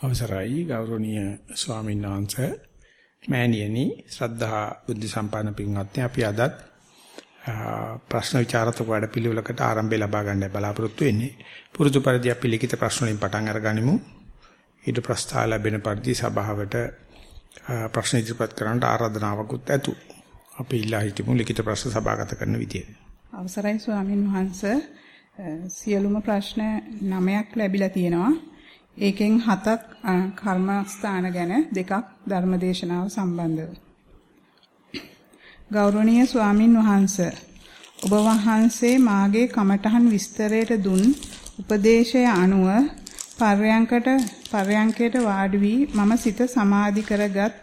අවසරයි ගෞරවනීය ස්වාමීන් වහන්සේ. මෑණියනි ශ්‍රද්ධා බුද්ධ සම්පන්න පින්වත්නි අපි අදත් ප්‍රශ්න විචාරතක වැඩපිළිවෙලකට ආරම්භය ලබා ගන්න බලාපොරොත්තු වෙන්නේ. පුරුදු පරිදි අපි ලිඛිත ප්‍රශ්න වලින් පටන් අරගනිමු. ඊට ප්‍රස්තාව ලැබෙන පරිදි සභාවට ප්‍රශ්න ඉදිරිපත් කරන්නට ආරාධනාවකුත් ඇතු. අපි ඉල්ලා හිටමු ලිඛිත ප්‍රශ්න සභාගත කරන විදියට අවසරයි ස්වාමින් වහන්සේ. සියලුම ප්‍රශ්න 9ක් ලැබිලා තියෙනවා. ඒකෙන් හතක් කර්මස්ථාන ගැන දෙකක් ධර්මදේශනාව සම්බන්ධව. ගෞරවනීය ස්වාමින් වහන්සේ ඔබ වහන්සේ මාගේ කමඨහන් විස්තරයට දුන් උපදේශය අනුව පර්යංකට පර්යංකයට වාඩි වී මම සිත සමාධි කරගත්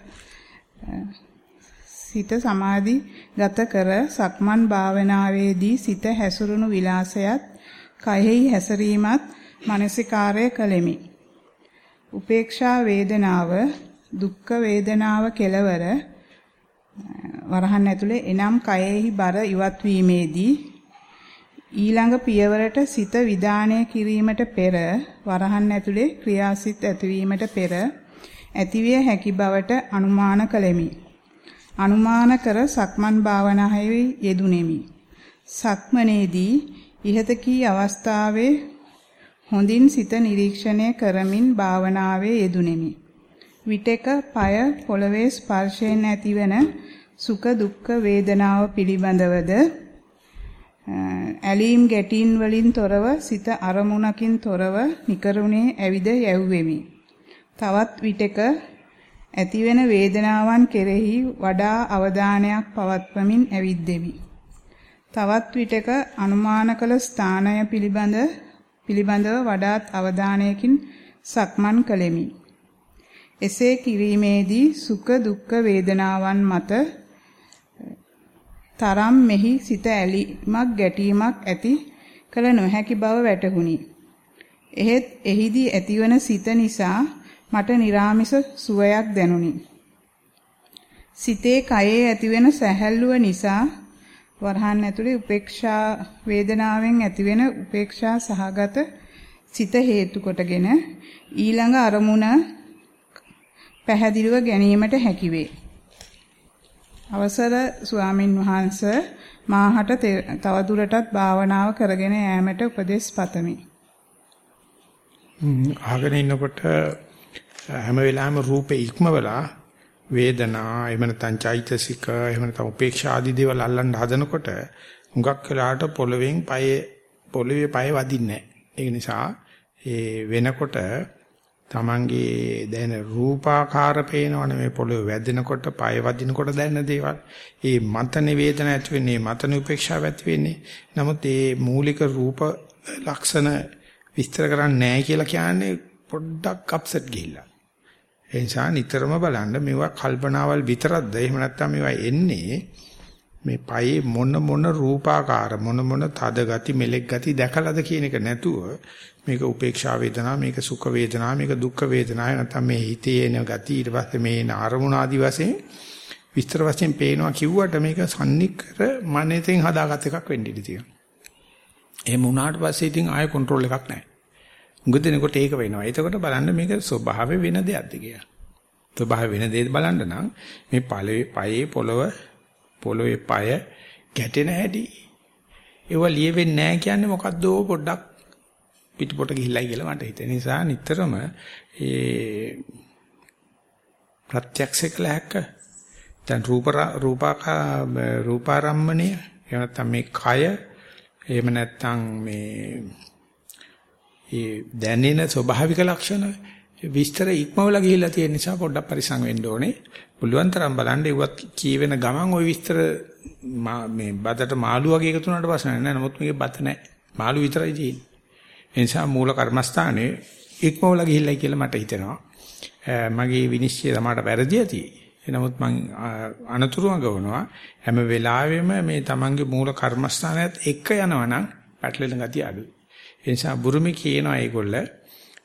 සිත සමාධි ගත කර සක්මන් භාවනාවේදී සිත හැසුරුණු විලාසයත් කයෙහි හැසිරීමත් මානසිකාරය කළෙමි. උපේක්ෂා වේදනාව දුක්ඛ වේදනාව කෙලවර වරහන් ඇතුලේ එනම් කයෙහි බර ඉවත් වීමේදී ඊළඟ පියවරට සිත විදානය කිරීමට පෙර වරහන් ඇතුලේ ක්‍රියාසිත ඇතිවීමට පෙර ඇතිවිය හැකි බවට අනුමාන කළෙමි. අනුමාන කර සක්මන් භාවනාවේ යෙදුණෙමි. සක්මනේදී ඉහත කී අවස්ථාවේ හොඳින් සිත නිරීක්ෂණය කරමින් භාවනාවේ යෙදුණෙමි. විටක পায় පොළවේ ස්පර්ශයෙන් ඇතිවන සුඛ දුක්ඛ වේදනාව පිළිබඳවද ඇලීම් ගැටීම් වලින් තොරව සිත අරමුණකින් තොරව නිකරුණේ ඇවිද යැව්වෙමි. තවත් විටක ඇතිවෙන වේදනාවන් කෙරෙහි වඩා අවධානයක් පවත්වමින් ඇවිද්දෙමි. තවත් විටක අනුමාන කළ ස්ථානය පිළිබඳ පිළිබඳව වඩාත් අවධානයකින් සක්මන් කළෙමි. එසේ කිරීමේදී සුඛ දුක්ඛ වේදනාවන් මත තරම් මෙහි සිත ඇලීමක් ගැටීමක් ඇති කල නොහැකි බව වැටහුණි. එහෙත් එහිදී ඇතිවන සිත නිසා මට निराமிස සුවයක් දැනුනි. සිතේ කයේ ඇතිවන සැහැල්ලුව නිසා වරහන් ඇතුලේ උපේක්ෂා වේදනාවෙන් ඇතිවෙන උපේක්ෂා සහගත සිත හේතු කොටගෙන ඊළඟ අරමුණ පැහැදිලිව ගැනීමට හැකිවේ. අවසර ස්වාමින් වහන්සේ මාහට තවදුරටත් භාවනාව කරගෙන යාමට උපදෙස් පතමි. ආගෙන ඉන්නකොට හැම වෙලාවෙම රූපේ ඉක්මවලා වේදනා එහෙම නැත්නම් චෛතසික එහෙම නැත්නම් උපේක්ෂා ආදී දේවල් අල්ලන්න හදනකොට හුඟක් වෙලාට පොළවෙන් පයේ පොළවේ පය වදින්නේ නැහැ. නිසා ඒ වෙනකොට Tamange දැන රූපාකාර පේනවනේ මේ පොළවේ වැදෙනකොට පය වදිනකොට දැනෙන දේවල්. ඒ මතන වේදන ඇති වෙන්නේ මතන උපේක්ෂාව ඇති වෙන්නේ. නමුත් ඒ මූලික රූප ලක්ෂණ විස්තර කරන්නේ නැහැ කියලා කියන්නේ පොඩ්ඩක් අප්සෙට් ගිහිල්ලා. ඒ නිසා නිතරම බලන්න මේවා කල්පනාවල් විතරක්ද එහෙම නැත්නම් මේවා එන්නේ මේ පයේ මොන මොන රූපාකාර මොන මොන තද ගති මෙලෙක් ගති දැකලාද කියන එක නැතුව මේක උපේක්ෂා වේදනා මේක සුඛ වේදනා මේක දුක්ඛ වේදනා නැත්නම් මේ හිතේ එන ගති ඊට පස්සේ මේ එන අරමුණ ආදි වශයෙන් විස්තර වශයෙන් පේනවා කිව්වට මේක සම්නිකර මනෙතෙන් හදාගත් එකක් වෙන්න ඉඩ තියෙනවා. එහෙම වුණාට පස්සේ ඉතින් ආයෙ කන්ට්‍රෝල් එකක් නැහැ. උගදෙනකොට ඒක වෙනවා. එතකොට බලන්න මේක ස්වභාවය වෙන දෙයක්ද කියලා. ස්වභාවය වෙන දෙයක් බලන්න නම් මේ පළවේ පයේ පොළව පොළවේ පය ගැටෙන හැටි. ඒව ලියෙන්නේ නැහැ කියන්නේ මොකද්ද පොඩ්ඩක් පිටපොට ගිහිල්ලයි කියලා මට හිතෙන නිසා නිතරම ඒ ප්‍රත්‍යක්ෂ කළ හැක දැන් රූප රූපාකා රූපාරම්මණය එහෙම නැත්නම් මේ කය එහෙම නැත්නම් මේ ඒ දැනෙන ස්වභාවික ලක්ෂණ විස්තර ඉක්මවලා ගිහිල්ලා තියෙන නිසා පොඩ්ඩක් පරිස්සම් වෙන්න ඕනේ. පුළුවන් තරම් බලන්න ඒවත් කියවෙන ගමන් ওই විස්තර මේ බතට මාළු වගේ එකතු වුණාට ප්‍රශ්න නැහැ. නමුත් මේකේ බත නැහැ. මාළු විතරයි තියෙන්නේ. ඒ නිසා මූල කර්මස්ථානේ ඉක්මවලා ගිහිල්ලා කියලා මට හිතෙනවා. මගේ විනිශ්චය තමයි වැරදි ඇති. නමුත් මං අනතුරු අඟවනවා හැම වෙලාවෙම මේ තමන්ගේ මූල කර්මස්ථානයත් එක්ක යනවනම් පැටලෙන ගතිය අඩුයි. ඒ නිසා බුරුමේ කියනවා ඒගොල්ල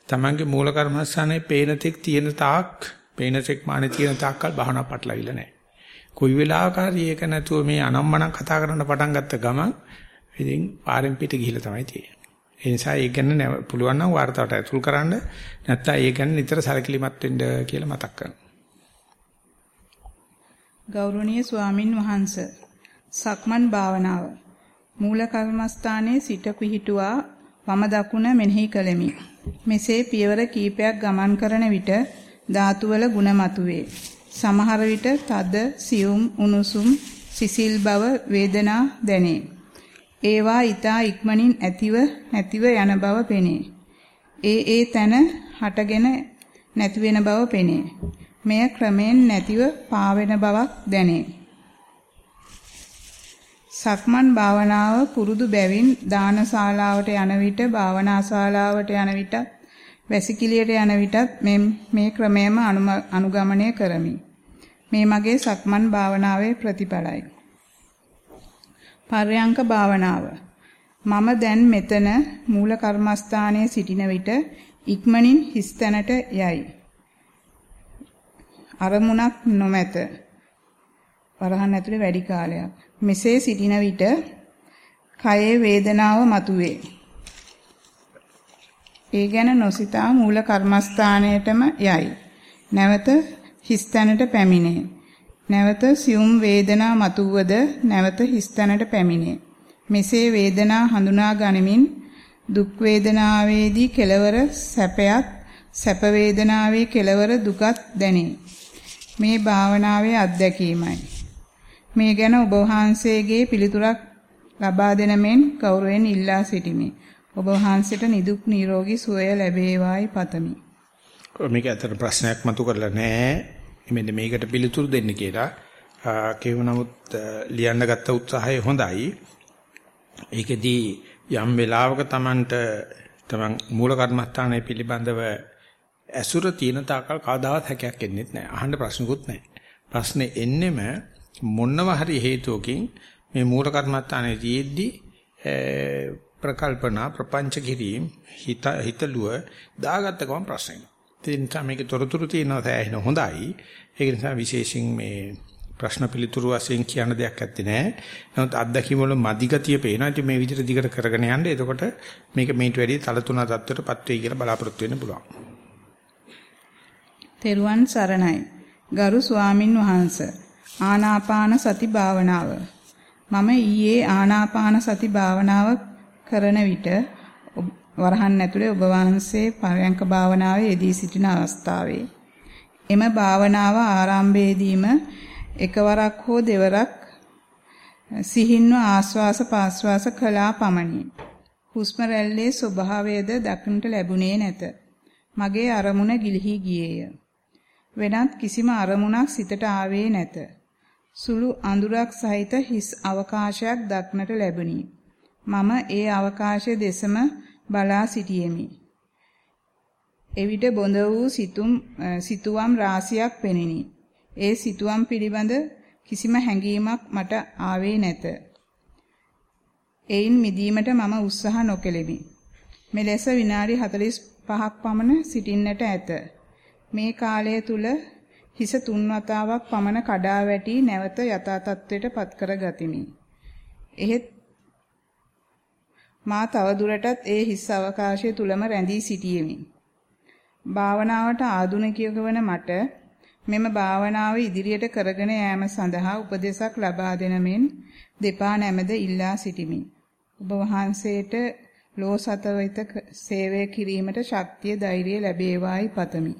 තමන්ගේ මූල කර්මස්ථානයේ පේනතෙක් තියෙන තාක් පේනතෙක් මානේ තියෙන තාක්කල් භාවනා පටලවිලා නැහැ. කොයි වෙලාවක හරි ඒක නැතුව මේ අනම්මනම් කතා කරන්න පටන් ගත්ත ගමන් ඉතින් පාරෙන් පිට ගිහිලා තමයි තියෙන්නේ. ඒ නිසා ඒක ගැන පුළුවන් නම් වார்த்தාවට ඇතුල් කරන්න නැත්නම් ඒක ගැන නිතර සැලකිලිමත් වෙන්න කියලා මතක් කරනවා. ගෞරවනීය ස්වාමින් වහන්සේ සක්මන් භාවනාව මූල කර්මස්ථානයේ සිට පිහිටුවා වම දකුණ මෙනෙහි කළෙමි. මෙසේ පියවර කීපයක් ගමන් කරන විට ධාතුවල ಗುಣ මතුවේ. සමහර විට තද, සියුම්, උණුසුම්, සිසිල් බව වේදනා දැනේ. ඒවා ඊතා ඉක්මනින් ඇතිව නැතිව යන බව පෙනේ. ඒ ඒ තන හටගෙන නැති වෙන බව පෙනේ. මෙය ක්‍රමෙන් නැතිව පාවෙන බවක් දැනේ. සක්මන් භාවනාව පුරුදු බැවින් දානශාලාවට යන විට භාවනා ශාලාවට යන විට වැසිකිළියට යන විටත් මේ ක්‍රමයම අනුගමනය කරමි. මේ මගේ සක්මන් භාවනාවේ ප්‍රතිඵලයි. පර්යංක භාවනාව මම දැන් මෙතන මූල කර්මස්ථානයේ සිටින විට ඉක්මනින් හිස්තැනට යයි. අරමුණක් නොමැත. වරහන් ඇතුලේ වැඩි කාලයක්. මෙසේ සිටින විට කයේ වේදනාව මතුවේ. ඒ ගැන නොසිතා මූල කර්මස්ථානයටම යයි. නැවත හිස්තැනට පැමිණේ. නැවත සියුම් වේදනා මතුවද නැවත හිස්තැනට පැමිණේ. මෙසේ වේදනා හඳුනා ගනිමින් දුක් වේදනාවේදී කෙලවර සැපයත් සැප වේදනාවේ කෙලවර දුකත් දැනේ. මේ භාවනාවේ අත්දැකීමයි. මේ ගැන ඔබ වහන්සේගේ පිළිතුරක් ලබා දෙන මෙන් ගෞරවයෙන් ඉල්ලා සිටිමි. ඔබ වහන්සේට නිදුක් නිරෝගී සුවය ලැබේවායි පතමි. මේක ඇත්තට ප්‍රශ්නයක් මතු කරලා නැහැ. මෙන්න මේකට පිළිතුරු දෙන්න කියලා. කේව නමුත් ලියන්න ගත්ත උත්සාහය හොඳයි. ඒකෙදී යම් වෙලාවක Tamanට Taman මූල කර්මස්ථානය පිළිබඳව ඇසුර තියෙන තාකල් කවදාවත් හැකයක් එන්නේ නැහැ. අහන්න ප්‍රශ්නකුත් නැහැ. ප්‍රශ්නේ එන්නෙම මොනව හරි හේතුවකින් මේ මූල කර්මස්ථානයේ තියෙද්දි ප්‍රකල්පනා ප්‍රපංච කිරීම හිත හිතලුව දාගත්ත ගමන් ප්‍රශ්නයක්. ඒ නිසා මේකේ තොරතුරු තියෙනවා සෑහෙන හොඳයි. ඒක නිසා විශේෂයෙන් මේ ප්‍රශ්න පිළිතුරු වශයෙන් කියන දෙයක් ඇත්තේ නැහැ. නමුත් අත්දැකීම් වල මදි ගතිය පේනවා. ඉතින් මේ විදිහට දිගට කරගෙන යන්න. එතකොට මේක මේට වැඩි තල තුන තත්ත්වයටපත් වෙයි කියලා බලාපොරොත්තු වෙන්න පුළුවන්. තෙරුවන් සරණයි. ගරු ස්වාමින් වහන්සේ ආනාපාන සති භාවනාව මම ඊයේ ආනාපාන සති භාවනාව කරන විට වරහන් ඇතුලේ ඔබ වහන්සේ පරයන්ක භාවනාවේ යෙදී සිටින අවස්ථාවේ එම භාවනාව ආරම්භයේදීම එකවරක් හෝ දෙවරක් සිහින්ව ආස්වාස පාස්වාස කළා පමණි. හුස්ම රැල්ලේ ස්වභාවයද දක්නට ලැබුණේ නැත. මගේ අරමුණ ගිලිහි ගියේය. වෙනත් කිසිම අරමුණක් සිතට ආවේ නැත. සුළු අඳුරක් සහිත හිස් අවකාශයක් දක්නට ලැබුණි. මම ඒ අවකාශය දෙසම බලා සිටියෙමි. එවිට බොඳ වූ සිතුම් සිතුවම් රාශියක් පෙනිනි. ඒ සිතුවම් පිළිබඳ කිසිම හැඟීමක් මට ආවේ නැත. එයින් මිදීමට මම උත්සාහ නොකෙලෙමි. මෙලෙස විනාඩි 45ක් පමණ සිටින්නට ඇත. මේ කාලය තුල හිස තුන් වතාවක් පමණ කඩා වැටි නැවත යථා තත්ත්වයට පත් කර ගතිමි. එහෙත් මා තව දුරටත් ඒ හිස් අවකාශය තුලම රැඳී සිටියෙමි. භාවනාවට ආධුනිකයෙකු වන මට මෙම භාවනාව ඉදිරියට කරගෙන යාම සඳහා උපදෙසක් ලබා දෙන මෙන් දෙපා නැමෙද ඉල්ලා සිටිමි. ඔබ වහන්සේට ලෝ සතවිත සේවය කිරීමට ශක්තිය ධෛර්යය ලැබේවායි පතමි.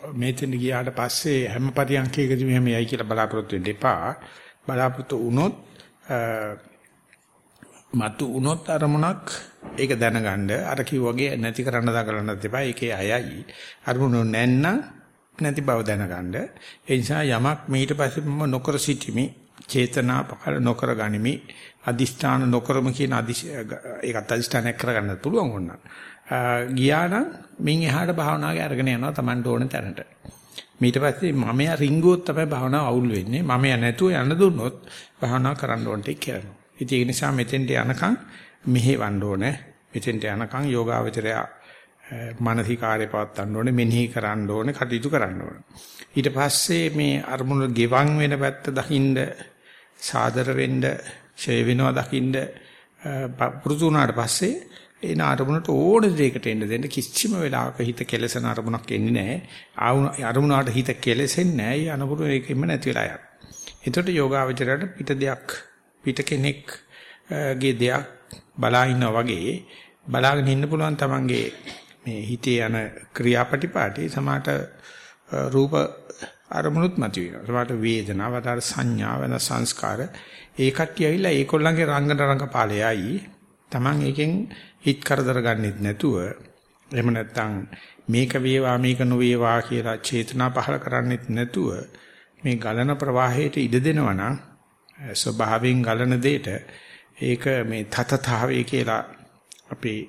මෙතන ගියාට පස්සේ හැම පරියන්කයකදී මෙහෙම යයි කියලා බලාපොරොත්තු වෙන්න එපා. බලාපොරොත්තු වුණොත් මතු වුණොත් අරමුණක් ඒක දැනගන්න අර කිව්වගේ නැති කරන්න දඟලන්නත් එපා. ඒකේ අයයි. අරමුණු නැන්න නැති බව දැනගන්න. ඒ නිසා යමක් මීට පස්සේ මම නොකර සිටිමි. චේතනා පහළ නොකර ගනිමි. අදිෂ්ඨාන නොකරම කියන අදිෂ් ඒකත් අදිෂ්ඨානයක් කරගන්නත් පුළුවන් වුණා. ගියා නම් මින් එහාට භාවනාවේ අරගෙන යනවා Tamanට ඕන තැනට. ඊට පස්සේ මමයා රිංගුවොත් තමයි භාවනාව අවුල් වෙන්නේ. මමයා නැතුව යන්න දුන්නොත් භාවනාව කරන්න ඕනට කියනවා. ඉතින් ඒ නිසා මෙතෙන්ට යනකම් මෙහෙවන්න ඕනේ. මෙතෙන්ට යනකම් යෝගාවචරය මානසිකාර්ය පවත්වන්න ඕනේ, මෙනෙහි කරන්න ඕනේ, කටයුතු කරන්න ඕනේ. ඊට පස්සේ මේ අරමුණු ගෙවන් වෙන පැත්ත දකින්න සාදර වෙන්න, ඡය වෙනවා දකින්න පුරුදු වුණාට පස්සේ එන අරමුණට ඕන දෙයකට එන්න දෙන්න කිසිම වෙලාවක හිත කෙලසන අරමුණක් එන්නේ නැහැ. අරමුණාට හිත කෙලසෙන්නේ නැහැ. ඒ අනුපුරු ඒකෙම නැති වෙලා යනවා. එතකොට යෝගාවචරයට පිට දෙයක් පිට කෙනෙක් ගේ දෙයක් බලා ඉන්නා වගේ බලාගෙන ඉන්න පුළුවන් තමන්ගේ මේ හිතේ යන ක්‍රියාපටිපාටි සමාට රූප අරමුණුත් මතුවෙනවා. සමහරට වේදනාව, වතර සංඥා වෙන සංස්කාර ඒ කට්ටිය ඇවිල්ලා ඒකොල්ලන්ගේ රංගන රංගපාලයයි. Taman එකෙන් හිත කරදර ගන්නෙත් නැතුව එහෙම නැත්නම් මේක වේවා මේක නොවේවා කියලා චේතනා පහල කරන්නෙත් නැතුව මේ ගලන ප්‍රවාහයට ඉඩ දෙනවා නම් ස්වභාවයෙන් ගලන දෙයට ඒක මේ තතතාවේ කියලා අපේ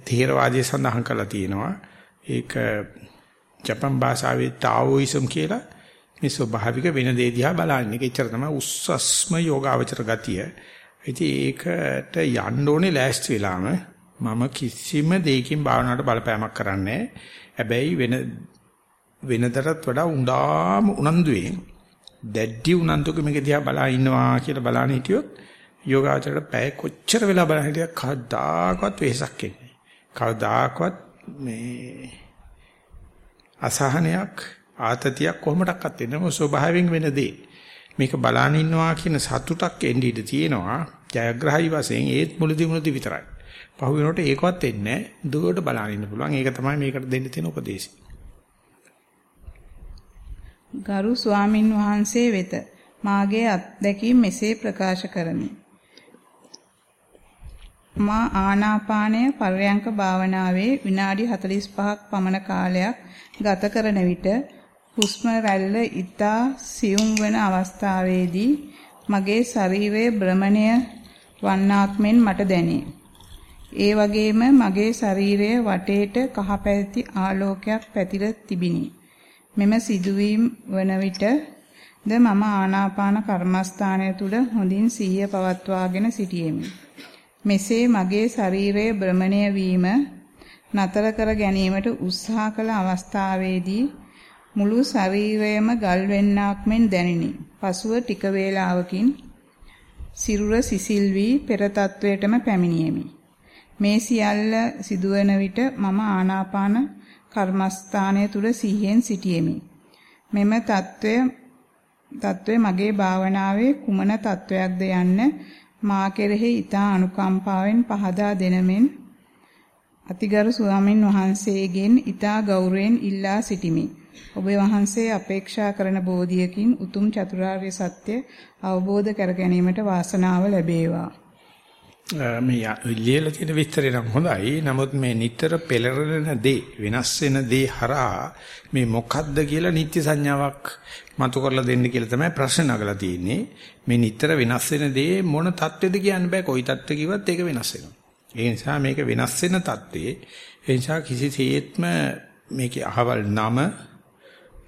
තේරවාදයේ සඳහන් කරලා තියෙනවා. ඒක ජපන් භාෂාවේ ටාઓයිසම් කියලා මේ ස්වභාවික වෙන දේ දිහා බලන්නේ. ඒකෙච්චර තමයි උස්සස්ම යෝගාවචර ගතිය. ඉතින් ඒකට යන්න ඕනේ ලෑස්ති වෙලාම මම කිසිම දෙයකින් භාවනාවට බලපෑමක් කරන්නේ හැබැයි වෙන වෙනතරත් වඩා උඳාම උනන්දුවෙන් දැඩි උනන්දුක මේක දිහා බලා ඉන්නවා කියලා බලන්න හිටියොත් යෝගාචරයට පැය කොච්චර වෙලා බලන හිටියක් කවදාකවත් වෙහසක් එන්නේ. කවදාකවත් මේ අසහනයක් ආතතියක් කොහොමඩක්වත් එන්නේ නැහැ ස්වභාවයෙන් වෙන දේ. මේක බලාන ඉන්නවා කියන සතුටක් එන්න ඉඩ තියෙනවා. ජයග්‍රහයි වශයෙන් ඒත් මුලදි මුලදි විතරයි. පහු වෙනකොට ඒකවත් එන්නේ නැහැ. දුවට බලාන ඉන්න පුළුවන්. ඒක තමයි මේකට දෙන්න තියෙන උපදේශය. ගරු ස්වාමින් වහන්සේ වෙත මාගේ අත්දැකීම් මෙසේ ප්‍රකාශ කරමි. මා ආනාපානය පර්යංක භාවනාවේ විනාඩි 45ක් පමණ කාලයක් ගත කරන විට හුස්ම රැල්ල ඊතා සියුම් වන අවස්ථාවේදී මගේ ශරීරයේ භ්‍රමණය වන්නාක් මෙන් මට දැනේ. ඒ වගේම මගේ ශරීරයේ වටේට කහපැති ආලෝකයක් පැතිර තිබිනි. මෙම සිදුවීම් වන විට ද මම ආනාපාන කර්මස්ථානය තුල හොඳින් සිහිය පවත්වාගෙන සිටියෙමි. මෙසේ මගේ ශරීරයේ භ්‍රමණය වීම නතර කර ගැනීමට උත්සාහ කළ අවස්ථාවේදී මුළු ශරීරයම ගල් වෙන්නාක් මෙන් දැනිනි. පසුව ටික වේලාවකින් සිරුර සිසිල් වී පෙර තත්වයටම පැමිණියෙමි. මේ සියල්ල සිදුවන විට මම ආනාපාන කර්මස්ථානය තුල සිහියෙන් සිටියෙමි. මෙම తত্ত্বය తত্ত্বය මගේ භාවනාවේ කුමන తত্ত্বයක්ද යන්න මා කෙරෙහි ඊතා අනුකම්පාවෙන් පහදා දෙනමෙන් අතිගරු ස්වාමින් වහන්සේගෙන් ඊතා ගෞරවයෙන් ඉල්ලා සිටිමි. ඔබ වහන්සේ අපේක්ෂා කරන බෝධියකින් උතුම් චතුරාර්ය සත්‍ය අවබෝධ කර ගැනීමට වාසනාව ලැබේවා. මේ ලියලා තියෙන විස්තරය නම් හොඳයි. නමුත් මේ නිතර පෙළරෙන දේ, වෙනස් වෙන දේ හරහා මේ මොකද්ද කියලා නිත්‍ය සංඥාවක් මතු කරලා දෙන්න කියලා තමයි ප්‍රශ්න නගලා තියෙන්නේ. මේ නිතර වෙනස් වෙන දේ මොන தත්ත්වෙද කියන්න බෑ. කොයි தත්ත්වෙ කිව්වත් ඒක වෙනස් වෙනවා. ඒ නිසා මේක වෙනස් වෙන தත්ත්වේ. ඒ නිසා කිසිසේත්ම මේකේ අහවල් නම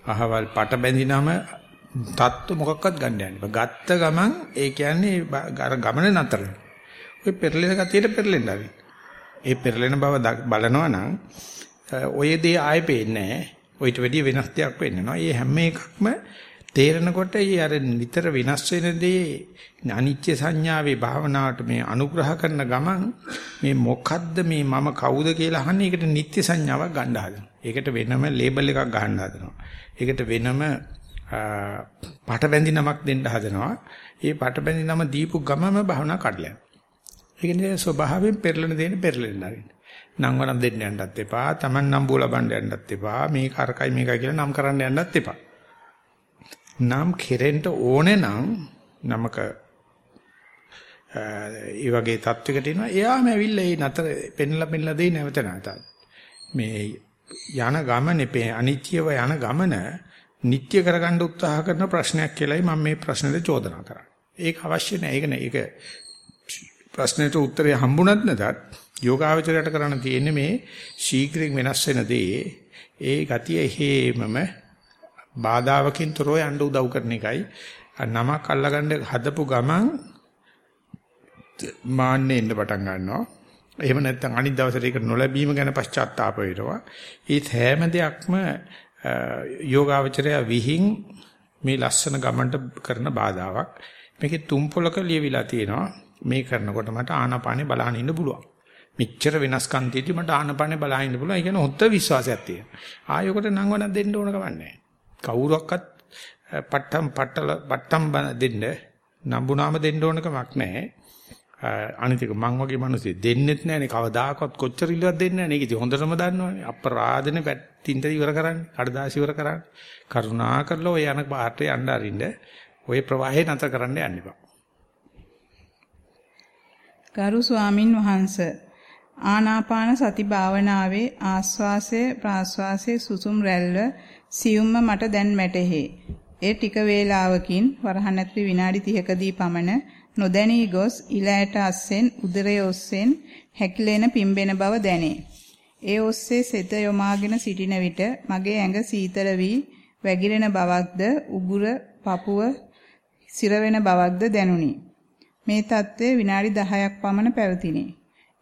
අහවල් පට බැඳිනම තත්ත්ව මොකක්වත් ගන්න යන්න බෑ. ගත්ත ගමන් ඒ කියන්නේ අර ගමන නතර. ඔය පෙරලෙන ගතියට පෙරලෙන්න ආවි. ඒ පෙරලෙන බව බලනවා නම් ඔය දේ ආයෙ පේන්නේ නෑ. ඔයිට වැඩිය වෙනස් දෙයක් වෙන්නේ නෑ. මේ හැම එකක්ම තේරෙනකොට ඊ අර නිතර වෙනස් වෙන දේ අනිත්‍ය සංඥාවේ භාවනාවට මේ අනුග්‍රහ කරන ගමන් මේ මොකද්ද මේ මම කවුද කියලා අහන්නේ ඒකට නිත්‍ය සංඥාවක් ගන්න හදනවා. ඒකට වෙනම ලේබල් එකක් ගන්න හදනවා. ඒකට වෙනම පට බැඳි නමක් දෙන්න හදනවා. ඒ පට බැඳි නම දීපු ගමම භාවනා කඩලා. ඒක නිසා ස්වභාවයෙන් පෙරලෙන දේන පෙරලෙන්න ආරින්න. නම් වරන් දෙන්න යන්නත් එපා. Taman නම් බෝල බණ්ඩ යන්නත් එපා. මේ කරකයි මේකයි කියලා නම් කරන්න යන්නත් එපා. නම් කෙරෙන්න ඕනේ නම් නමක ඒ වගේ තත්වයකට එනවා එයාම ඇවිල්ලා ඒ නතර පෙන්ලා පෙන්ලා දෙයි නැවත නැවතත් මේ යන ගමනේ අනිත්‍යව යන ගමන නිට්ටය කරගන්න උත්සාහ කරන ප්‍රශ්නයක් කියලායි මම මේ ප්‍රශ්නෙට චෝදනා කරන්නේ. ඒක අවශ්‍ය නැහැ. ඒක නේ ඒක ප්‍රශ්නෙට උත්තරය හම්බුණත් නැතත් යෝගාවචරයට කරන්න තියෙන්නේ මේ ශීඝ්‍රයෙන් වෙනස් වෙන දේ ඒ ගතිය හේමම බාධාවකින් තොරව යන්න උදව් කරන එකයි. නමක් අල්ලගන්න හදපු ගමන් මාන්නේ එන්න පටන් ගන්නවා. එහෙම නැත්නම් අනිත් දවසට ඒක නොලැබීම ගැන පශ්චාත්තාප වෙනවා. ඒ හැම දෙයක්ම යෝගාවචරය විහිං මේ ලස්සන ගමන්ට කරන බාධාවක්. මේකේ තුම් පොලක ලියවිලා තියෙනවා. මේ කරනකොට මට ආනාපානේ බලහන් ඉන්න පුළුවන්. මෙච්චර වෙනස්කම් තියෙදි මට ආනාපානේ බලහන් ඉන්න පුළුවන්. ඒ කියන්නේ හොත්ත විශ්වාසයක් තියෙනවා. ආයකට නංවනක් දෙන්න ඕන කමක් නැහැ. කවුරක්වත් පට්ටම් පට්ටල පට්ටම් දෙන්න නම්බුනාම දෙන්න ඕන කමක් නැහැ. අනිතික මං වගේ මිනිස්සු දෙන්නෙත් නැහනේ කවදාකවත් කොච්චර ඉල්ලුවක් දෙන්නේ නැහැ. ඒක ඉතින් හොඳටම දන්නවනේ. අපරාධනේ පැත්තින්ට ඉවර කරන්නේ. කඩදාසි ඉවර කරන්නේ. කරුණා කරලා ඔය යන පාට යන්න අරින්න. ඔය ප්‍රවාහය නතර කරන්න යන්න එපා. ගරු ස්වාමින් වහන්සේ ආනාපාන සති භාවනාවේ ආස්වාසය ප්‍රාස්වාසයේ සුසුම් රැල්ල සියුම්ම මට දැන් මැටහේ. ඒ ටික වේලාවකින් වරහන් ඇතුළේ විනාඩි 30කදී පමණ නොදැනී ගොස් ඉලෑට අස්සෙන් උදරය ඔස්සෙන් හැකිලෙන පිම්බෙන බව දැනේ. ඒ ඔස්සේ සිත යොමාගෙන සිටින විට මගේ ඇඟ සීතල වී වැగిරෙන බවක්ද උගුර පපුව සිර වෙන බවක්ද දැනුනි. මේ தત્ත්වය විනාඩි 10ක් පමණ පැවතිනි.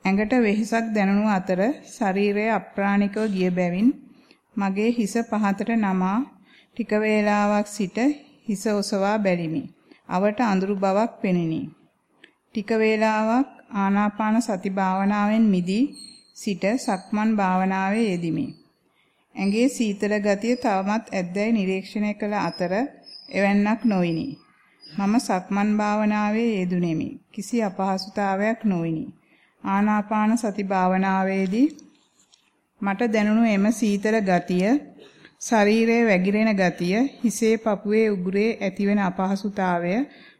ඇඟට වෙහෙසක් දැනුණු අතර ශරීරයේ අප්‍රාණිකව ගිය බැවින් මගේ හිස පහතට නමා ටික වේලාවක් සිට හිස ඔසවා බැලිමි. අවට අඳුරු බවක් පෙනිනි. ටික වේලාවක් ආනාපාන සති භාවනාවෙන් මිදී සිට සක්මන් භාවනාවේ යෙදිමි. ඇඟේ සීතල ගතිය තවමත් ඇද්දැයි නිරීක්ෂණය කළ අතර එවන්නක් නොවිනි. මම සක්මන් භාවනාවේ යෙදුණෙමි. කිසි අපහසුතාවයක් නොවිනි. ආනාපාන සති භාවනාවේදී මට දැනුණු එම සීතල ගතිය, ශරීරයේ වැగిරෙන ගතිය, හිසේ පපුවේ උගුරේ ඇතිවෙන අපහසුතාවය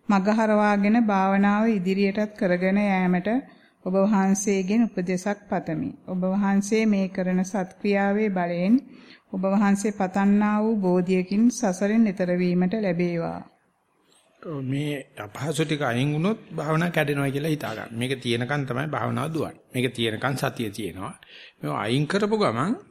මගහරවාගෙන භාවනාව ඉදිරියටත් කරගෙන යාමට ඔබ වහන්සේගෙන් උපදේශක් පතමි. ඔබ වහන්සේ මේ කරන සත්ක්‍රියාවේ බලයෙන් ඔබ වහන්සේ පතන්නා වූ බෝධියකින් සසරෙන් එතර වීමට ලැබේවා. මේ අපහසු ටික අයින් වුණොත් භාවනාව කැඩෙනවා කියලා හිතා ගන්න. මේක තියෙනකන් තමයි භාවනාව දුවන්නේ. මේක තියෙනකන් සතිය තියෙනවා. මේක අයින් කරපු ගමන්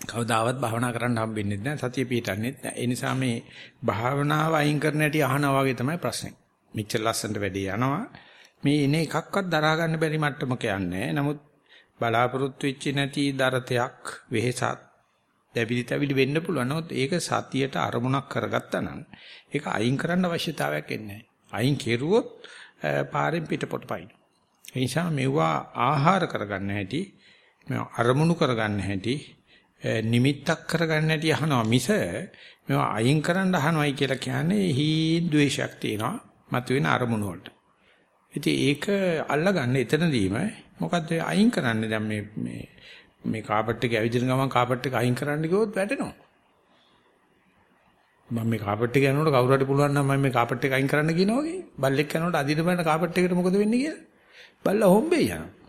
කවදාවත් භාවනා කරන්න හම්බෙන්නේ නැහැ. සතිය පිටන්නේ නැහැ. ඒ නිසා මේ භාවනාව අයින් කරන හැටි අහනවා වගේ තමයි ප්‍රශ්නේ. මෙච්චර ලස්සනට වැඩි යනවා. මේ ඉනේ එකක්වත් දරා ගන්න බැරි මට්ටමක යන්නේ. නමුත් බලාපොරොත්තු වෙච්ච නැති දරතයක් වෙහෙසක් දැවිලි තැවිලි වෙන්න පුළුවන්. නමුත් ඒක සතියට අරමුණක් කරගත්තා නම් ඒක අයින් කරන්න අවශ්‍යතාවයක් එන්නේ අයින් කෙරුවොත් පාරෙන් පිටපොට පයින්. ඒ නිසා මෙවුවා ආහාර කරගන්න හැටි, මේවා අරමුණු කරගන්න හැටි, නිමිත්තක් කරගන්න හැටි අහනවා මිස මේවා අයින් කරන්න අහනවයි කියලා කියන්නේ හීන් ද්වේෂයක් තියෙනවා. මතුවෙන අරමුණු වලට. ඉතින් ඒක අල්ලගන්න එතනදීම මොකද්ද අයින් කරන්නේ දැන් මේ මේ මේ කාපට් එක ඇවිදින ගමන් කාපට් එක අයින් කරන්න ගියොත් වැටෙනවා. මම මේ කාපට් එක යනකොට කවුරු හරි පුළුවන් නම් මම මේ කාපට් එක අයින් කරන්න කියනවා වගේ. බල්ලෙක් යනකොට අදින බෑන කාපට් එකට මොකද වෙන්නේ කියලා. බල්ලා හොම්බේ යනවා.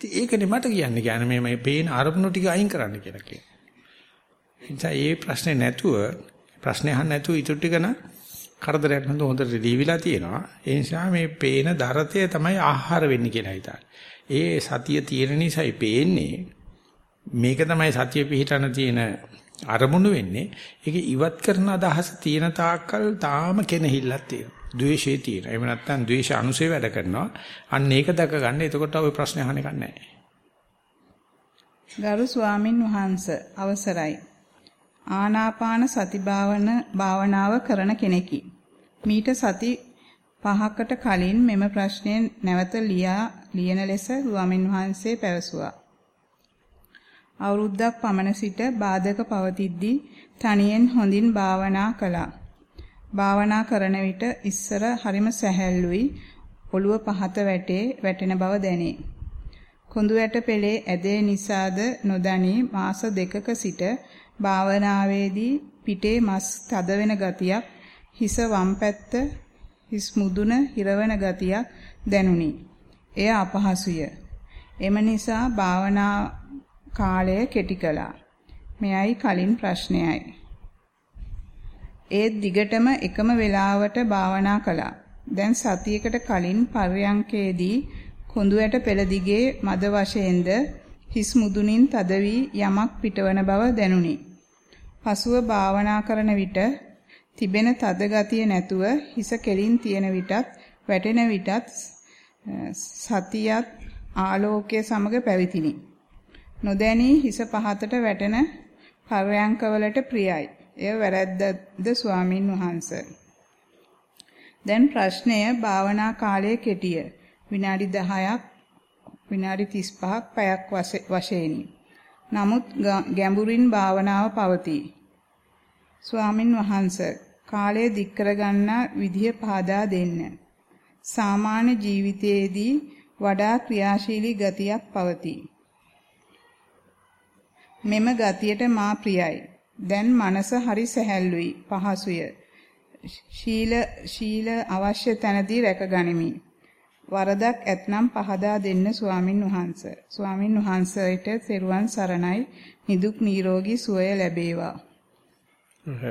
ඉතින් ඒකනේ මට කියන්නේ කියන්නේ මේ මේ පේන අරමුණු ටික අයින් කරන්න කියලා කියනවා. එනිසා මේ ප්‍රශ්නේ නැතුව ප්‍රශ්නේ අහන්න නැතුව ඊටු ටික නම් කරදරයක් නැතුව හොඳට ලියවිලා තියෙනවා. ඒ නිසා මේ පේන දරතය තමයි ආහාර වෙන්නේ කියලා හිතන්නේ. ඒ සතිය තියෙන නිසායි පේන්නේ. මේක තමයි සතිය පිහිටන තියෙන අරමුණු වෙන්නේ. ඒක ඉවත් කරන අදහස තියෙන තාක්කල් තාම කෙනහිල්ලක් තියෙනවා. ද්වේෂය තියෙනවා. එහෙම නැත්නම් ද්වේෂ අනුසය වැඩ කරනවා. අන්න ඒක දැක ගන්න. එතකොට ඔය ප්‍රශ්නේ අහන්න එකක් නැහැ. ගරු ස්වාමින් වහන්සේ අවසරයි. ආනාපාන සති භාවනාව කරන කෙනෙකි. මීට සති පහකට කලින් මෙම ප්‍රශ්නය නැවත ලියා ලියන ලෙස ස්වාමින් වහන්සේ පැවසුවා. අවුරුද්දක් පමණ සිට බාධක පවතිද්දී තනියෙන් හොඳින් භාවනා කළා. භාවනා කරන විට ඉස්සර හරිම සැහැල්ලුයි ඔළුව පහත වැටේ වැටෙන බව දැනේ. කොඳු ඇට පෙළේ ඇදේ නිසාද නොදැනී මාස දෙකක සිට භාවනාවේදී පිටේ මස් තද වෙන ගතියක් හිස වම් පැත්ත හිස් මුදුන හිරවන ගතියක් දැනුනි. එය අපහසුය. එම නිසා භාවනා කාලය කෙටි කළා. මෙයයි කලින් ප්‍රශ්නයයි. ඒත් දිගටම එකම වෙලාවට භාවනා කළා. දැන් සතියකට කලින් පර්යංකේදී කොඳුයට පෙළ දිගේ මද වශයෙන්ද හිස් මුදුනින් තද වී යමක් පිටවන බව දැනුනි. පසුව භාවනා කරන විට තිබෙන තද ගතිය නැතුව හිස කෙලින් තියෙන විටත් වැටෙන විටත් සතියත් ආලෝකයේ සමග පැවිතිනි. නොදැනී හිස පහතට වැටෙන පර්යංකවලට ප්‍රියයි. එය වැරැද්දද ස්වාමින් වහන්සේ. දැන් ප්‍රශ්නය භාවනා කාලය කෙටිය. විනාඩි 10ක් විනාඩි 35ක් පැයක් වශයෙන්ි. නමුත් ගැඹුරින් භාවනාව පවතී. ස්වාමින් වහන්සේ කාලය දික් කරගන්නා විදිය පහදා දෙන්න. සාමාන්‍ය ජීවිතයේදී වඩා ක්‍රියාශීලී ගතියක් පවතී. මෙම ගතියට මා ප්‍රියයි. දැන් මනස හරි සැහැල්ලුයි, පහසුය. ශීල ශීල අවශ්‍ය තැනදී රැකගනිමි. වරදක් ඇතනම් පහදා දෙන්න ස්වාමින් වහන්සේ. ස්වාමින් වහන්සේට තෙරුවන් සරණයි. නිදුක් නිරෝගී සුවය ලැබේවා.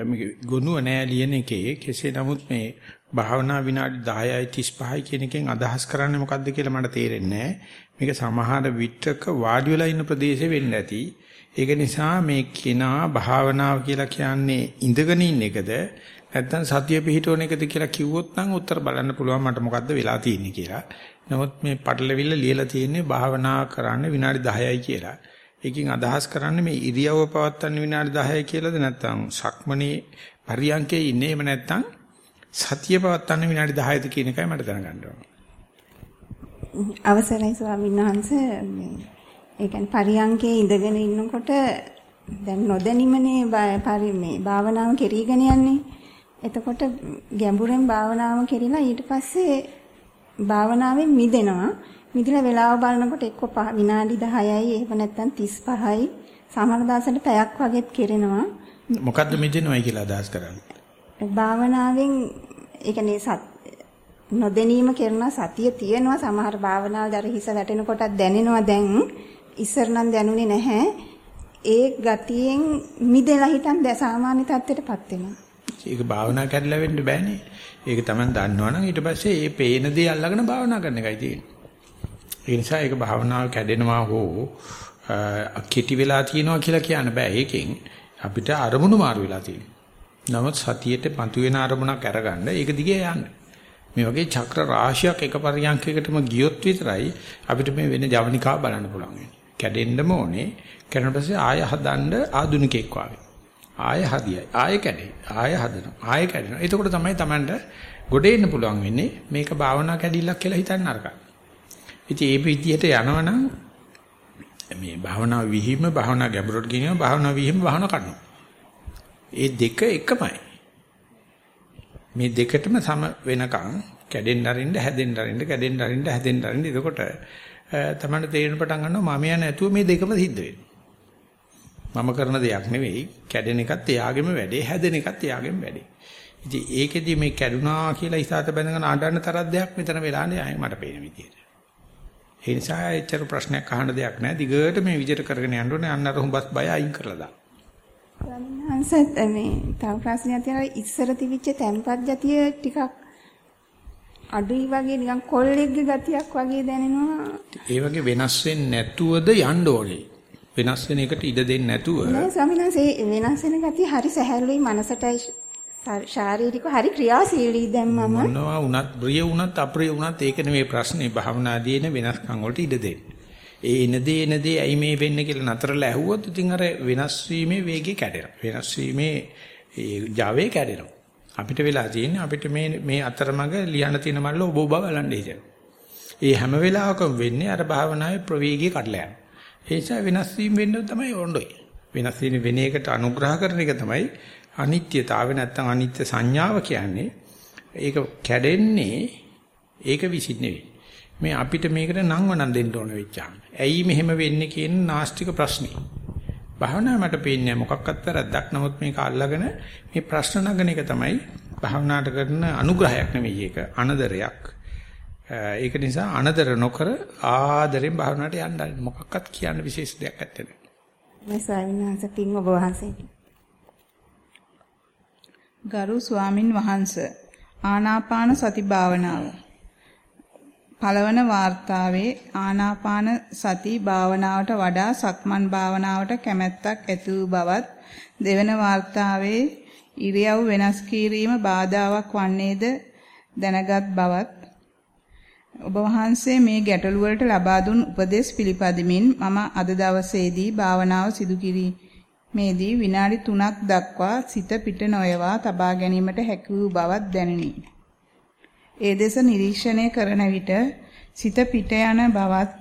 මේ ගුණුව නෑ ලියන එකේ කෙසේ නමුත් මේ භාවනා විනාඩි 10යි 35යි කියන එකෙන් අදහස් කරන්නේ මොකද්ද කියලා මට තේරෙන්නේ මේක සමහර විටක වාඩි වෙලා ඉන්න ප්‍රදේශෙ වෙන්න ඇති. ඒක නිසා මේ කිනා භාවනාව කියලා කියන්නේ ඉඳගෙන ඉන්න එකද නැත්නම් සතිය පිහිටවන එකද කියලා කිව්වොත් නම් උත්තර බලන්න පුළුවන් මට මොකද්ද වෙලා තියෙන්නේ කියලා. නමුත් මේ පටලවිල්ල ලියලා තියෙන්නේ භාවනා කරන්න විනාඩි 10යි කියලා. ඒකෙන් අදහස් කරන්නේ මේ ඉරියව්ව පවත්වන්න විනාඩි 10යි කියලාද නැත්නම් සක්මණේ පරියන්කේ ඉන්නේ එහෙම නැත්නම් සතිය පවත්වන්න විනාඩි 10යිද කියන එකයි මට දැනගන්න ඕන. අවසරයි ස්වාමීන් වහන්සේ ඒ කියන්නේ පරියන්කේ ඉඳගෙන ඉන්නකොට දැන් නොදැනීමනේ පරි මේ භාවනාව කෙරීගෙන යන්නේ. එතකොට ගැඹුරෙන් භාවනාව කෙරිලා ඊට පස්සේ භාවනාවෙන් මිදෙනවා. මිදලා වෙලාව බලනකොට එක්ක විනාඩි 10යි එහෙම නැත්නම් 35යි සමහර දවසට පැයක් වගේත් කෙරෙනවා. මොකද්ද මිදෙනවයි කියලා අදහස් කරන්නේ? භාවනාවෙන් ඒ කියන්නේ නොදැනීම කරන සතිය තියෙනවා සමහර භාවනාවල් දර හිස වැටෙනකොටත් දැනෙනවා දැන් ඉස්සර නම් දැනුනේ නැහැ. ඒ ගතියෙන් මිදෙලා හිටන් සාමාන්‍ය තත්ත්වයටපත් වෙනවා. ඒක භාවනා කරලා වෙන්න බෑනේ. ඒක තමයි දන්නවනම් ඊට පස්සේ ඒ පේන දේ අල්ලගෙන භාවනා කරන එකයි තියෙන්නේ. ඒ නිසා ඒක භාවනාව කැඩෙනවා හෝ කෙටි වෙලා තියෙනවා කියලා කියන්න බෑ. ඒකෙන් අපිට අරමුණු මාරු වෙලා තියෙනවා. නමුත් සතියේට පන්තු වෙන අරමුණක් අරගන්න ඒක දිගේ යන්න. මේ වගේ චක්‍ර රාශියක් එක පරියන්කයකටම ගියොත් විතරයි අපිට මේ වෙන ජවනිකා බලන්න පුළුවන් වෙන්නේ. කැඩෙන්නම ඕනේ. කැඩුණ පස්සේ ආය හදන්න ආදුනිකෙක් වගේ. ආය හදියයි. ආය කැඩේ. ආය හදනවා. ආය කැඩෙනවා. එතකොට තමයි Tamanට ගොඩ එන්න පුළුවන් වෙන්නේ. මේක භාවනා කැඩිල්ලක් කියලා හිතන්න අරකයි. ඉතින් ඒ විදිහට යනවනම් මේ භාවනා විහිම භාවනා ගැඹුරට ගෙනියන භාවනා විහිම භාවනා කරනවා. ඒ දෙක එකමයි. මේ දෙකටම සම වෙනකන් කැඩෙන්න අරින්න හැදෙන්න අරින්න කැඩෙන්න අරින්න හැදෙන්න අරින්න එතකොට තමයි තේරෙන පටන් ගන්නවා මම යන නැතුව මේ දෙකම සිද්ධ වෙනවා. මම කරන දෙයක් නෙවෙයි කැඩෙන එකත් එයාගෙම වැඩේ හැදෙන එකත් එයාගෙම වැඩේ. ඉතින් ඒකෙදි මේ කැඩුනා කියලා ඉසాత බැඳගෙන අඬන්න තරක් දෙයක් මෙතන වෙලා නෑ මට පේන විදියට. ඒ නිසා එච්චර ප්‍රශ්නයක් අහන්න දෙයක් නෑ. දිගට මේ විදියට කරගෙන යන්න ඕනේ. අන්න අර හුඹස් බය අයින් කරලා දාන්න. ස්වාමීන් මේ තව ප්‍රශ්නයක් තියෙනවා. ඉස්සර තිබිච්ච තැම්පත් ගතිය ටිකක් අඩුයි වගේ නිකන් කොල්ලෙක්ගේ ගතියක් වගේ දැනෙනවා. ඒ වගේ වෙනස් වෙන්නේ නැතුවද යන්න ඕනේ. වෙනස් වෙන එකට ඉඩ දෙන්නේ නැතුව. නෑ ස්වාමීන් වහන්සේ වෙනස් වෙන ගතිය හරි සැහැල්ලුයි මනසටයි ශාරීරික හරි ක්‍රියාශීලී දැන් මම මොනවා වුණත් ප්‍රිය වුණත් අප්‍රිය වුණත් ඒක නෙමෙයි ප්‍රශ්නේ භාවනාදී එන වෙනස්කම් වලට ඉඩ දෙන්න. ඒ එනදී එනදී ඇයි මේ වෙන්නේ කියලා නතරලා ඇහුවොත් ඉතින් අර වෙනස් වීමේ වේගය කැඩෙනවා. වෙනස් වීමේ ඒ Java කැඩෙනවා. අපිට වෙලා තියෙන්නේ අපිට මේ මේ අතරමඟ ලියන්න තියෙන මල්ල ඔබ ඔබ බලන්න ඉතින්. ඒ හැම වෙලාවකම වෙන්නේ අර භාවනාවේ ප්‍රවේගය කඩලා යනවා. ඒ නිසා වෙනස් වීම වෙන්න තමයි ඕනොයි. වෙනස් වීම වෙන එකට අනුග්‍රහ කරන එක තමයි අනිත්‍යතාවය නැත්තම් අනිත්‍ය සංඥාව කියන්නේ ඒක කැඩෙන්නේ ඒක විසින් නෙවෙයි. මේ අපිට මේකට නම් වණන් දෙන්න ඕන වෙච්චාම. ඇයි මෙහෙම වෙන්නේ කියන නාස්තික ප්‍රශ්නේ. භාවනාව මට පේන්නේ මොකක්වත් වැරද්දක්. නමුත් මේක අල්ලගෙන මේ ප්‍රශ්න නගන එක තමයි භාවනාවට කරන අනුග්‍රහයක් නෙවෙයි ඒක. අනදරයක්. ඒක නිසා අනදර නොකර ආදරෙන් භාවනාවට යන්න මොකක්වත් කියන්න විශේෂ දෙයක් නැත්තේ. මේ ස්වාමීන් වහන්සේ පින් ඔබ වහන්සේට ගරු ස්වාමින් වහන්ස ආනාපාන සති භාවනාව පළවන වාර්තාවේ ආනාපාන සති භාවනාවට වඩා සක්මන් භාවනාවට කැමැත්තක් ඇති වූ බවත් දෙවන වාර්තාවේ ඉරියව් වෙනස් කිරීම බාධාවක් වන්නේද දැනගත් බවත් ඔබ වහන්සේ මේ ගැටළු වලට ලබා දුන් උපදෙස් පිළිපදිමින් මම අද දවසේදී භාවනාව සිදු කිරී මේදී විනාඩි 3ක් දක්වා සිත පිට නොයවා තබා ගැනීමට හැකි වූ බවක් දැනිනි. ඒ දෙස නිරීක්ෂණය කරන විට සිත පිට යන බවත්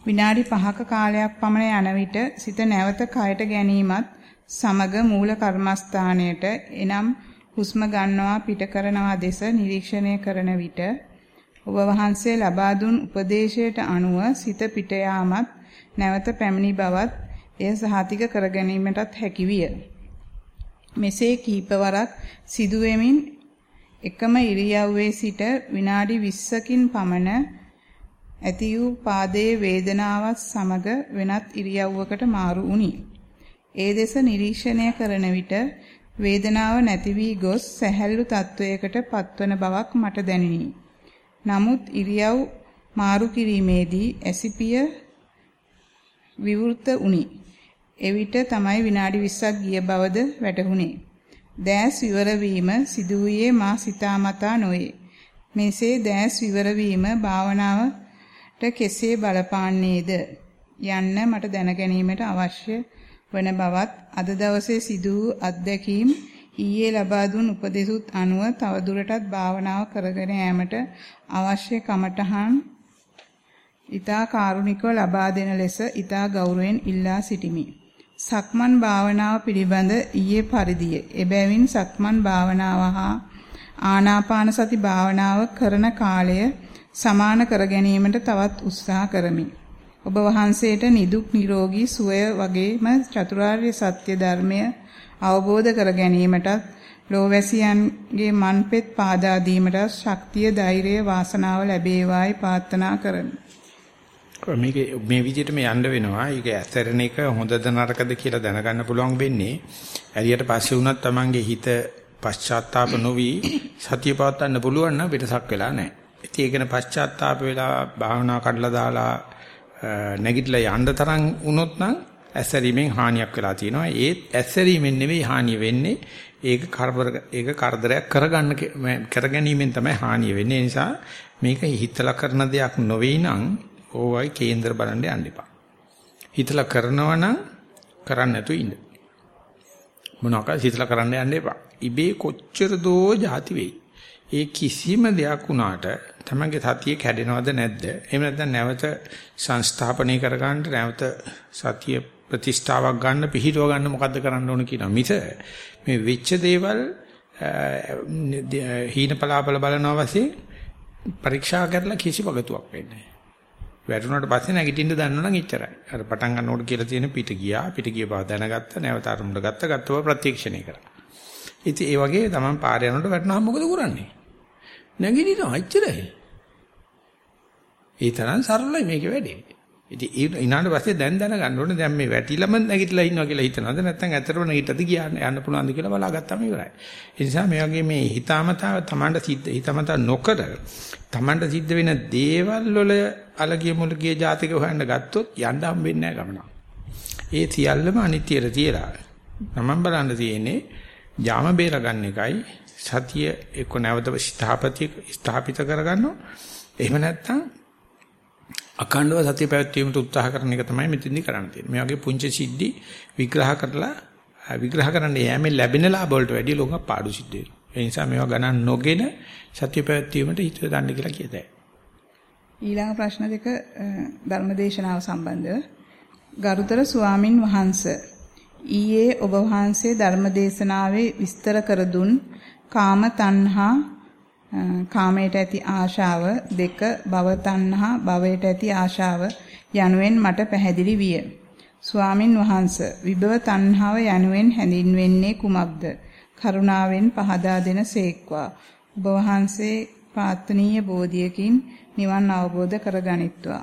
විනාඩි 5ක කාලයක් පමණ යන විට සිත නැවත කයට ගැනීමත් සමග මූල කර්මස්ථානයට එනම් හුස්ම ගන්නවා පිට කරනවා දෙස නිරීක්ෂණය කරන විට ඔබ වහන්සේ ලබා දුන් උපදේශයට අනුව සිත පිට යාමත් නැවත පැමිණි බවත් එය සහතික කර ගැනීමටත් හැකි විය. මෙසේ කීපවරක් සිදුවෙමින් එකම ඉරියව්වේ සිට විනාඩි 20කින් පමණ ඇති වූ පාදයේ වේදනාවත් සමග වෙනත් ඉරියව්වකට මාරු වුනි. ඒ දෙස නිරීක්ෂණය කරන විට වේදනාව නැති වී ගොස් සැහැල්ලු තත්වයකට පත්වන බවක් මට දැනිනි. නමුත් ඉරියව් මාරු කිරීමේදී ඇසිපිය විවෘත වුනි. එවිට තමයි විනාඩි 20ක් ගිය බවද වැටහුණේ. දෑස් විවර වීම සිදු වූයේ මා සිතාමතා නොවේ. මෙසේ දෑස් විවර වීම භාවනාවට කෙසේ බලපාන්නේද යන්න මට දැන ගැනීමට අවශ්‍ය වන බවත් අද දවසේ සිදු වූ අත්දැකීම් ඊයේ ලබා දුන් උපදෙසුත් අනුව තවදුරටත් භාවනාව කරගෙන යාමට අවශ්‍ය කමඨහන් ඊතා කාරුණිකව ලබා දෙන ලෙස ඊතා ගෞරවයෙන් ඉල්ලා සිටිමි. සක්මන් භාවනාව පිළිබඳ ඊයේ පරිදිය. එබැවින් සක්මන් භාවනාව හා ආනාපාන සති භාවනාව කරන කාලය සමාන කර ගැනීමට තවත් උත්සාහ කරමි. ඔබ වහන්සේට නිදුක් නිරෝගී සුවය වගේම චතුරාර්ය සත්‍ය ධර්මය අවබෝධ කර ගැනීමටත් ලෝවැසියන්ගේ මන්පෙත් පාදා දීමට ශක්තිය ධෛර්යය වාසනාව ලැබේවායි ප්‍රාර්ථනා කරමි. මේක මේ විදිහට මේ යන්න වෙනවා. ඒක ඇතරන එක හොඳද නරකද කියලා දැනගන්න පුළුවන් වෙන්නේ. ඇරියට පස්සේ වුණත් Tamange හිත පශ්චාත්තාප නොවි සතිය පවත්වන්න පුළුවන් නම් වෙනසක් වෙලා නැහැ. ඉතින් ඒකන පශ්චාත්තාප වෙලා භාවනා කඩලා දාලා නැගිටලා යන්න තරම් වුණොත් නම් ඇසරීමෙන් හානියක් වෙලා තියෙනවා. ඒත් ඇසරීමෙන් නෙවෙයි හානිය වෙන්නේ. ඒක කරදර ඒක කරදරයක් කරගන්න කරගැනීමෙන් තමයි හානිය වෙන්නේ. ඒ නිසා මේක හිතලා කරන දෙයක් නොවේ නම් ඕවයි කේන්දර බලන්න යන්න එපා. හිතලා කරනවා නම් කරන්න නැතුව ඉන්න. මොනවාක හිතලා කරන්න යන්න එපා. ඉබේ කොච්චර දෝ જાති වෙයි. ඒ කිසිම දෙයක් වුණාට තමන්ගේ සතිය කැඩෙනවද නැද්ද? එහෙම නැත්නම් නැවත සංස්ථාපනය කරගන්න නැවත සතිය ප්‍රතිෂ්ඨාවක් ගන්න පිහිටව ගන්න මොකද්ද කරන්න ඕන කියන මිස මේ වෙච්ච දේවල් හීන පලාපල බලනවා වශයෙන් පරීක්ෂා කරලා කිසි වගතුවක් වෙන්නේ නැහැ. වැටුණාට පස්සේ නැගිටින්න දන්නවනම් එච්චරයි. අර පටන් ගන්නකොට කියලා තියෙන පිට ගියා, පිට ගිය බව දැනගත්ත, නැවත අරමුණ ගත්ත, ගත්තව ප්‍රත්‍යක්ෂණය කරා. ඉතින් ඒ වගේ තමයි පාර යනකොට වැටුණාම මොකද කරන්නේ? නැගිටිනවා එච්චරයි. ඒ තරම් සරලයි මේකේ වැඩේ. ඉතින් ඊනාට පස්සේ දැන් දැනගන්න ඕනේ දැන් මේ වැටිලම නැගිටලා ඉන්නවා කියලා හිතනවද නැත්නම් ඇත්තටම නැගිටද කියන්න යන්න පුළුවන්ද කියලා බලාගත්තාම ඉවරයි. ඒ නිසා මේ වගේ මේ හිතාමතාව තමන්ට සිද්ධ හිතාමතා නොකර තමන්ට සිද්ධ වෙන දේවල් වල අලගිය මුලගිය જાතික හොයන්න ගත්තොත් යන්න හම්බෙන්නේ නැහැ ගමන. ඒ සියල්ලම අනිත්‍යර තියලා තමන් බලන්න තියෙන්නේ යාම බේර ගන්න එකයි සතිය එක්ක නැවත ස්ථාපිත ස්ථාපිත කරගන්නවා. එහෙම නැත්නම් අඛණ්ඩව සතිය පැවැත්වීමට උත්සාහ කරන එක තමයි මෙතෙන්දි කරන්න තියෙන්නේ. මේ වගේ පුංචි සිද්ධි විග්‍රහ කරලා විග්‍රහ කරන්න යෑමෙන් ලැබෙන ලාභ වලට වැඩිය ලොකු පාඩු සිද්ධ වෙනවා. ඒ නිසා මේවා ගණන් නොගෙන සතිය පැවැත්වීමට හිත දාන්න කියලා කියතයි. ඊළඟ ප්‍රශ්න දෙක ධර්මදේශනාව සම්බන්ධව ගරුතර ස්වාමින් වහන්සේ ඊයේ ඔබ වහන්සේ ධර්මදේශනාවේ විස්තර කර දුන් කාම තණ්හා කාමයට ඇති ආශාව දෙක භව තණ්හා භවයට ඇති ආශාව යනුවෙන් මට පැහැදිලි විය. ස්වාමින් වහන්ස විභව තණ්හාව යනුවෙන් හැඳින්වෙන්නේ කුමක්ද? කරුණාවෙන් පහදා දෙන සේක්වා. ඔබ වහන්සේ ප්‍රාර්ථනීය බෝධියකින් නිවන් අවබෝධ කරගනිත්වා.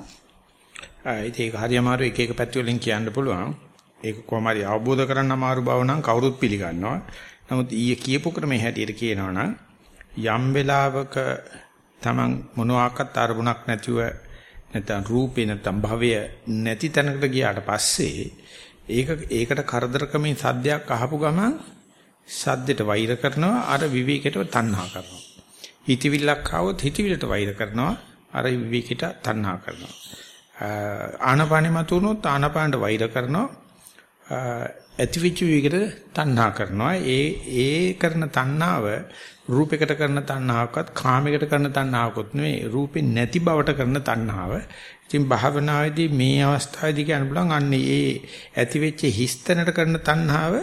ඒක හරි අමාරු එක එක පැති වලින් කියන්න පුළුවන්. ඒක කොහොම හරි අවබෝධ කරගන්න අමාරු බව නම් කවුරුත් පිළිගන්නවා. නමුත් ඊයේ කියපු ක්‍රමයේ හැටියට කියනවා නම් යම් වෙලාවක Taman මොනවාක්වත් අරමුණක් නැතිව නැත්නම් රූපේ නැත්නම් භවය නැති තැනකට ගියාට පස්සේ ඒක ඒකට කරදරකමින් සද්දයක් අහපු ගමන් සද්දෙට වෛර කරනවා අර විවේකයට තණ්හා කරනවා. හිතවිල්ලක් ආවොත් හිතවිල්ලට වෛර කරනවා අර විවේකයට තණ්හා කරනවා. ආනපානෙ මතුනොත් ආනපානට වෛර කරනවා ඇතිවිච විවිකට තණ්හා කරනවා. ඒ ඒ කරන තණ්හාව රූපයකට කරන තණ්හාවක්වත් කාමයකට කරන තණ්හාවක්වත් නෙවෙයි රූපේ නැති බවට කරන තණ්හාව. ඉතින් භාවනාවේදී මේ අවස්ථාවේදී කියන්න පුළුවන් අන්නේ ඒ ඇතිවෙච්ච හිස්තැනට කරන තණ්හාව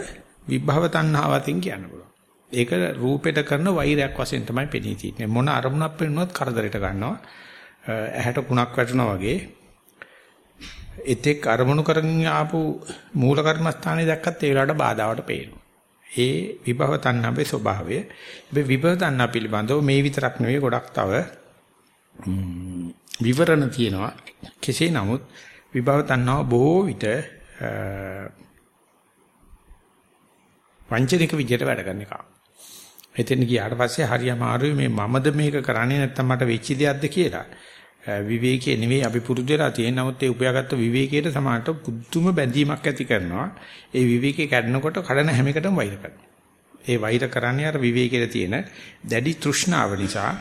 විභව තණ්හාවකින් කියන්න පුළුවන්. ඒක රූපෙට කරන වෛරයක් වශයෙන් තමයි පෙනී තියෙන්නේ. මොන අරමුණක් පෙන්නුවත් කරදරයට ගන්නවා. ඇහැට කුණක් වැටෙනවා වගේ එතෙක් අරමුණු කරගෙන ආපු මූල කර්මස්ථානයේ දැක්කත් ඒ වෙලාවට බාධාවට පේනවා. ඒ විභව තණ්හාවේ ස්වභාවය. මේ විභව තණ්හා පිළිබඳව මේ විතරක් නෙවෙයි ගොඩක් තව විවරණ තියෙනවා. කෙසේ නමුත් විභව තණ්හාව බොහෝ විට වංචනික විදියට වැඩ කරන එක. එතෙන් ගියාට පස්සේ හරි අමාරුයි මේ මමද මේක කරන්නේ නැත්නම් මට වෙච්ච දෙයක්ද කියලා. විවේකයේ නෙවෙයි අපි පුරුදු වෙලා තියෙන නමුත් ඒ උපයාගත්ත විවේකයට සමානට පුදුම බැඳීමක් ඇති කරනවා. ඒ විවේකේ කැඩනකොට කඩන හැම එකටම වෛර කරනවා. ඒ වෛර කරන්නේ අර විවේකයේ තියෙන දැඩි තෘෂ්ණාව නිසා.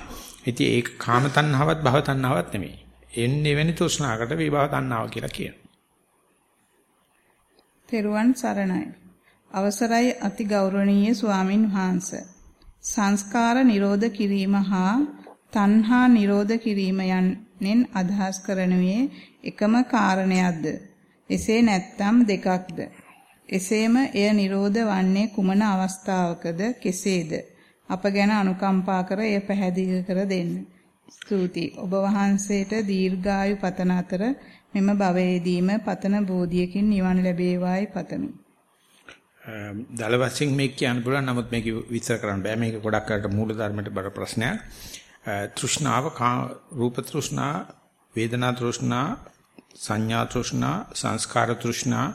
ඉතින් ඒක කාම තණ්හාවත් භව තණ්හාවත් නෙමෙයි. එන්නේ වෙනි තෘෂ්ණාවකට විභව තණ්හාව කියලා කියනවා. තෙරුවන් සරණයි. අවසරයි අති ගෞරවනීය ස්වාමින් වහන්සේ. සංස්කාර නිරෝධ කිරීම හා තණ්හා නිරෝධ කිරීම යන්නෙන් අදහස් කරනුයේ එකම කාරණයක්ද? එසේ නැත්නම් දෙකක්ද? එසේම එය නිරෝධ වන්නේ කුමන අවස්ථාවකද? කෙසේද? අප ගැන අනුකම්පා කර එය පැහැදිලි කර දෙන්න. ස්තුතියි. ඔබ වහන්සේට දීර්ඝායු පතන අතර මෙම භවයේදීම පතන බෝධියකින් නිවන් ලැබේවායි පතමි. දල වශයෙන් මේක කියන්න පුළුවන් නමුත් මේක විස්තර කරන්න බෑ මේක ගොඩක් කරට මූල ධර්මයට බර ප්‍රශ්නයක්. තෘෂ්ණාව රූප තෘෂ්ණා වේදනා තෘෂ්ණා සංඥා තෘෂ්ණා සංස්කාර තෘෂ්ණා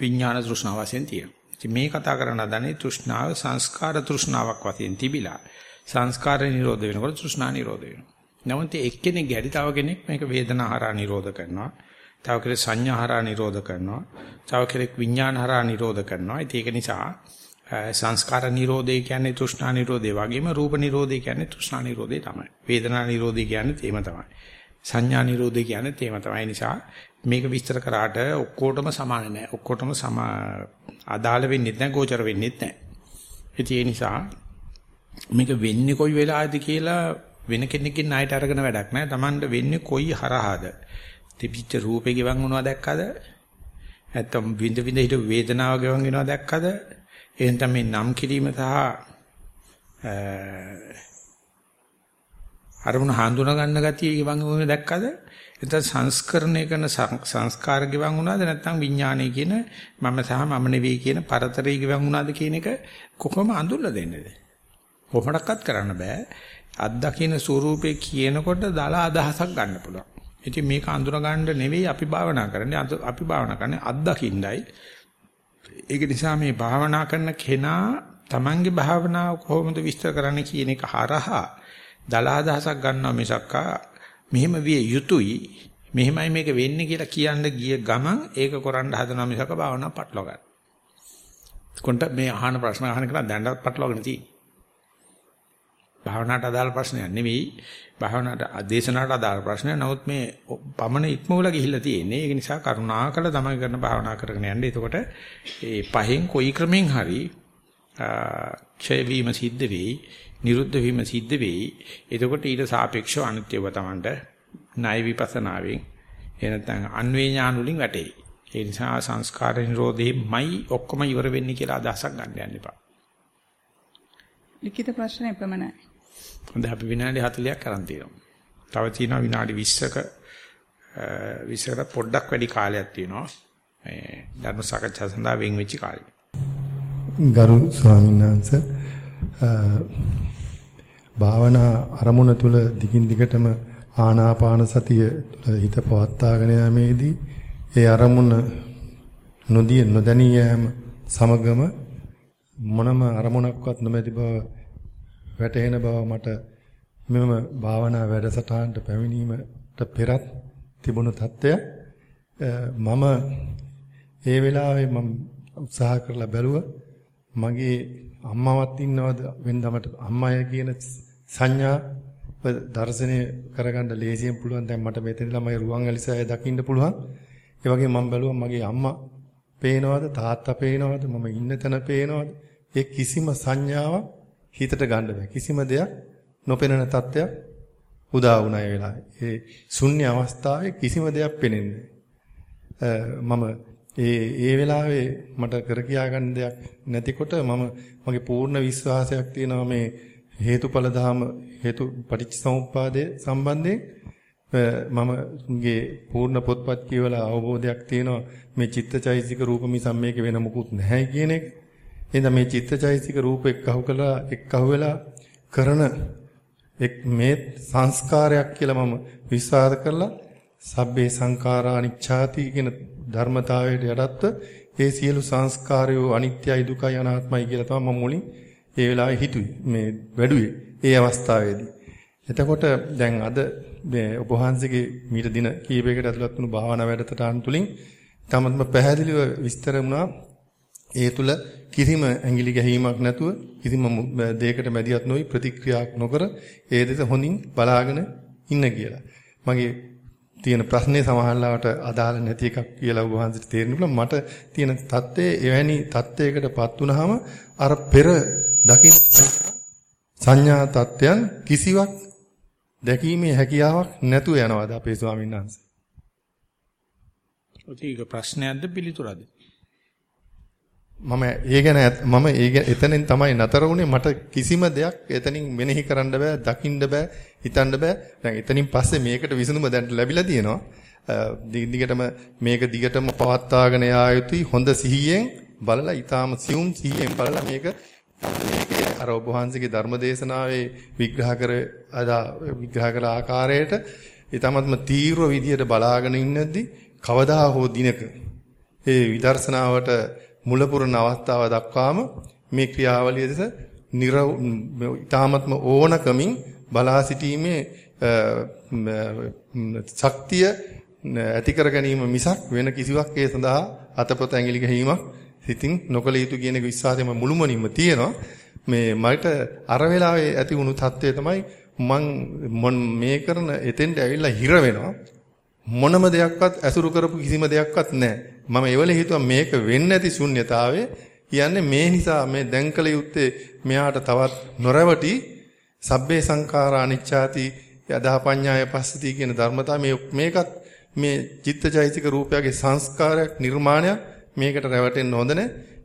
විඥාන තෘෂ්ණා වශයෙන් තියෙනවා. ඉතින් මේ කතා කරන දන්නේ තෘෂ්ණාව සංස්කාර තෘෂ්ණාවක් වශයෙන් තිබිලා සංස්කාර නිරෝධ වෙනකොට තෘෂ්ණා නිරෝධ වෙනවා. නමුත් එක්කෙනෙක් ගැඩි තව කෙනෙක් මේක වේදනා හරහා නිරෝධ කරනවා. තව කෙනෙක් සංඥා හරහා නිරෝධ කරනවා. තව කෙනෙක් විඥාන හරහා නිරෝධ කරනවා. ඉතින් ඒක නිසා සංස්කාර නිරෝධය කියන්නේ තෘෂ්ණා නිරෝධය වගේම රූප නිරෝධය කියන්නේ තෘෂ්ණා නිරෝධය තමයි. වේදනා නිරෝධය කියන්නේ තේම තමයි. සංඥා නිරෝධය කියන්නේ තේම තමයි. නිසා මේක විස්තර කරාට ඔක්කොටම සමාන නෑ. ඔක්කොටම සම අදාළ වෙන්නේ නැහැ, ගෝචර වෙන්නේ නැහැ. ඒ නිසා මේක වෙන්නේ කොයි වෙලාවද කියලා වෙන කෙනෙක්ගේ ණයට අරගෙන වැඩක් නැහැ. Tamanට වෙන්නේ කොයි හරහාද? තිබිච්ච රූපේ ගිවන් වුණා දැක්කද? නැත්තම් විඳ විඳ හිට වේදනාව ගිවන් වෙනවා දැක්කද? එහෙනම් මේ නම් කිරීම සහ අරමුණ හඳුනා ගන්න ගතිය ගිවන් වුණා දැක්කද? එතන සංස්කරණය කරන සංස්කාර ගිවන් වුණාද නැත්නම් විඥානය කියන මම සහ මම නෙවෙයි කියන පරතරය ගිවන් වුණාද කියන එක කොහොම අඳුල්ලා දෙන්නේද? කොහොමඩක්වත් කරන්න බෑ. අත්දකින්න ස්වરૂපේ කියනකොට දල අදහසක් ගන්න පුළුවන්. ඉතින් මේක අඳුර ගන්න නෙවෙයි අපි භාවනා කරන්නේ. අපි භාවනා කරන්නේ අත්දකින්නයි. ඒක නිසා මේ භාවනා කරන කෙනා Tamange භාවනාව කොහොමද විස්තර කරන්න කියන එක හරහා දල අදහසක් ගන්නවා මිසක්කා මෙහෙම විය යුතුයි මෙහෙමයි මේක වෙන්නේ කියලා කියන්න ගිය ගමන් ඒක කරන්න හදනවා මිසක භාවනාව පටලවා ගන්න. කොන්ට මේ අහන ප්‍රශ්න අහන කෙනා දැනටත් පටලවාගෙන තියෙන්නේ. භාවනාවට අදාළ ප්‍රශ්නයක් නෙවෙයි භාවනාවට ආදේශනාවට අදාළ ප්‍රශ්නයක්. නමුත් මේ පමණ ඉක්මවල ගිහිල්ලා තියෙන්නේ. ඒක නිසා කරුණාකර තමයි කරන භාවනා කරගෙන යන්න. එතකොට ඒ පහෙන් කොයි ක්‍රමෙන් හරි ක්ෂය වීම සිද්ධ වෙයි, නිරුද්ධ වීම සිද්ධ වෙයි. එතකොට ඊට සාපේක්ෂව අනිත්‍යව තමන්ට ණය විපස්සනාවෙන් එනතන් අන්වේ ඥාන වලින් වැටේ. ඒ නිසා සංස්කාර නිරෝධෙමයි ඔක්කොම ඉවර වෙන්නේ කියලා අදහසක් ගන්න යන්න එපා. ලිඛිත ප්‍රශ්න එපමණයි. හොඳ අපි විනාඩි 40ක් කරන් තියෙනවා. තව තියෙනවා විනාඩි 20ක 20කට පොඩ්ඩක් වැඩි කාලයක් තියෙනවා. මේ ධර්ම සාකච්ඡා සඳහා වෙන් වෙච්ච කාලය. ගරු ස්වාමීන් වහන්සේ භාවනා අරමුණ තුල දිගින් දිගටම ආනාපාන සතිය තුළ හිත පවත්වාගෙන යාමේදී ඒ අරමුණ නොදී නොදැනී යෑම සමගම මොනම අරමුණක්වත් නොමැති බව වැටහෙන බව මට මෙම භාවනා වැඩසටහනට පැමිණීමට පෙරත් තිබුණු தත්ත්වය මම ඒ වෙලාවේ මම උත්සාහ කරලා බැලුවා මගේ අම්මාවත් ඉන්නවද වෙනදමට අම්මය කියන සංඥාව දර්ශනය කරගන්න ලේසියෙන් පුළුවන් දැන් මට මෙතන ළමයි රුවන්වැලිසෑය දකින්න පුළුවන්. ඒ වගේ මම බැලුවා මගේ අම්මා පේනවද තාත්තා පේනවද මම ඉන්න තැන පේනවද? ඒ කිසිම සංඥාවක් හිතට ගන්න බෑ. කිසිම දෙයක් නොපෙනෙන තත්ත්වයක් උදා වුණා ඒ වෙලාවේ ඒ ශුන්‍ය අවස්ථාවේ කිසිම දෙයක් පෙනෙන්නේ මම ඒ ඒ වෙලාවේ මට කර කියා ගන්න දෙයක් නැතිකොට මම මගේ පූර්ණ විශ්වාසයක් තියෙනවා මේ හේතුඵල ධම හේතු පටිච්චසමුප්පාදයේ සම්බන්ධයෙන්. මමගේ පූර්ණ පොත්පත් කියවලා අවබෝධයක් තියෙනවා. මේ චිත්තචෛසික රූප මිසම් මේක වෙන මොකුත් නැහැ කියන එක. එහෙනම් මේ චිත්තචෛසික රූප එක්කහු කළා එක්කහු වෙලා කරන මේ සංස්කාරයක් කියලා මම විශ්වාස කරලා සබ්බේ සංඛාරා අනිච්ඡාති කියන ධර්මතාවයට යටත්ව ඒ සියලු සංස්කාරයෝ අනිත්‍යයි දුකයි අනාත්මයි කියලා තමයි මම මුලින් ඒ වෙලාවේ හිතුවේ මේ වැඩුවේ ඒ අවස්ථාවේදී. එතකොට දැන් අද මේ ඔබ වහන්සේගේ මීට දින කීපයකට ඇතුළත් වුණු භාවනා වැඩසටහන් තුලින් තමත්ම පැහැදිලිව විස්තර වුණා ඒ තුල කිසිම ඇඟිලි ගැහීමක් නැතුව කිසිම දෙයකට මැදිහත් නොවි ප්‍රතික්‍රියාවක් නොකර ඒ දෙස හොඳින් බලාගෙන ඉන්න කියලා. මගේ තියෙන ප්‍රශ්නේ සමහරවට අදාළ නැති එකක් කියලා ඔබ වහන්සේට තේරෙන්න පුළුවන්. මට තියෙන தත්ත්වයේ එවැනි தත්ත්වයකටපත් වුනහම අර පෙර දකින්න සංඥා தත්ත්වයන් කිසිවක් දැකීමේ හැකියාවක් නැතුව යනවාද අපේ ස්වාමීන් වහන්සේ? ඔතීක ප්‍රශ්නයක්ද පිළිතුරක්ද? මම ඒ ගැන මම ඒ එතනින් තමයි නතර වුණේ. මට කිසිම දෙයක් එතනින් මෙනෙහි කරන්න බෑ දකින්න බෑ හිතන්න බෑ. දැන් එතනින් පස්සේ මේකට විසඳුම දැන් ලැබිලා තියෙනවා. දිගටම මේක දිගටම පවත්වාගෙන යා යුතුයි. හොඳ සිහියෙන් බලලා ඊටාම සියුම් සිහියෙන් බලලා මේක අර ඔබ වහන්සේගේ ධර්මදේශනාවේ විග්‍රහ කර අදා විග්‍රහ කළ ආකාරයට ඊටමත්ම තීව්‍ර විදියට බලාගෙන ඉන්නද්දි කවදා හෝ දිනක ඒ විදර්ශනාවට මුල පුරන අවස්ථාව දක්වාම මේ ක්‍රියාවලිය දෙස ඊ타මත්ම ඕනකමින් බලා සිටීමේ ශක්තිය ඇති කර ගැනීම මිසක් වෙන කිසිවක් ඒ සඳහා අතපොත ඇඟිලි ගැනීමක් සිතින් නොකල යුතු කියන එක විශ්වාසයම මුළුමනින්ම තියෙනවා. මේ මට අර වෙලාවේ ඇති වුණු தත්ත්වය තමයි මං මේ කරන එතෙන්ට ඇවිල්ලා හිර වෙනවා. මොනම දෙයක්වත් ඇසුරු කරපු කිසිම දෙයක්වත් නැහැ. මම ඒවල හිතුවා මේක වෙන්නේ නැති ශුන්්‍යතාවය කියන්නේ මේ නිසා මේ දැන් කල යුත්තේ මෙයාට තවත් නොරවටි සබ්බේ සංඛාරා අනිච්ඡාති යදා පඤ්ඤාය පස්සති කියන ධර්මතාව මේ මේකත් මේ චිත්තචෛතසික රූපයගේ සංස්කාරයක් නිර්මාණයක් මේකට රැවටෙන්න හොඳ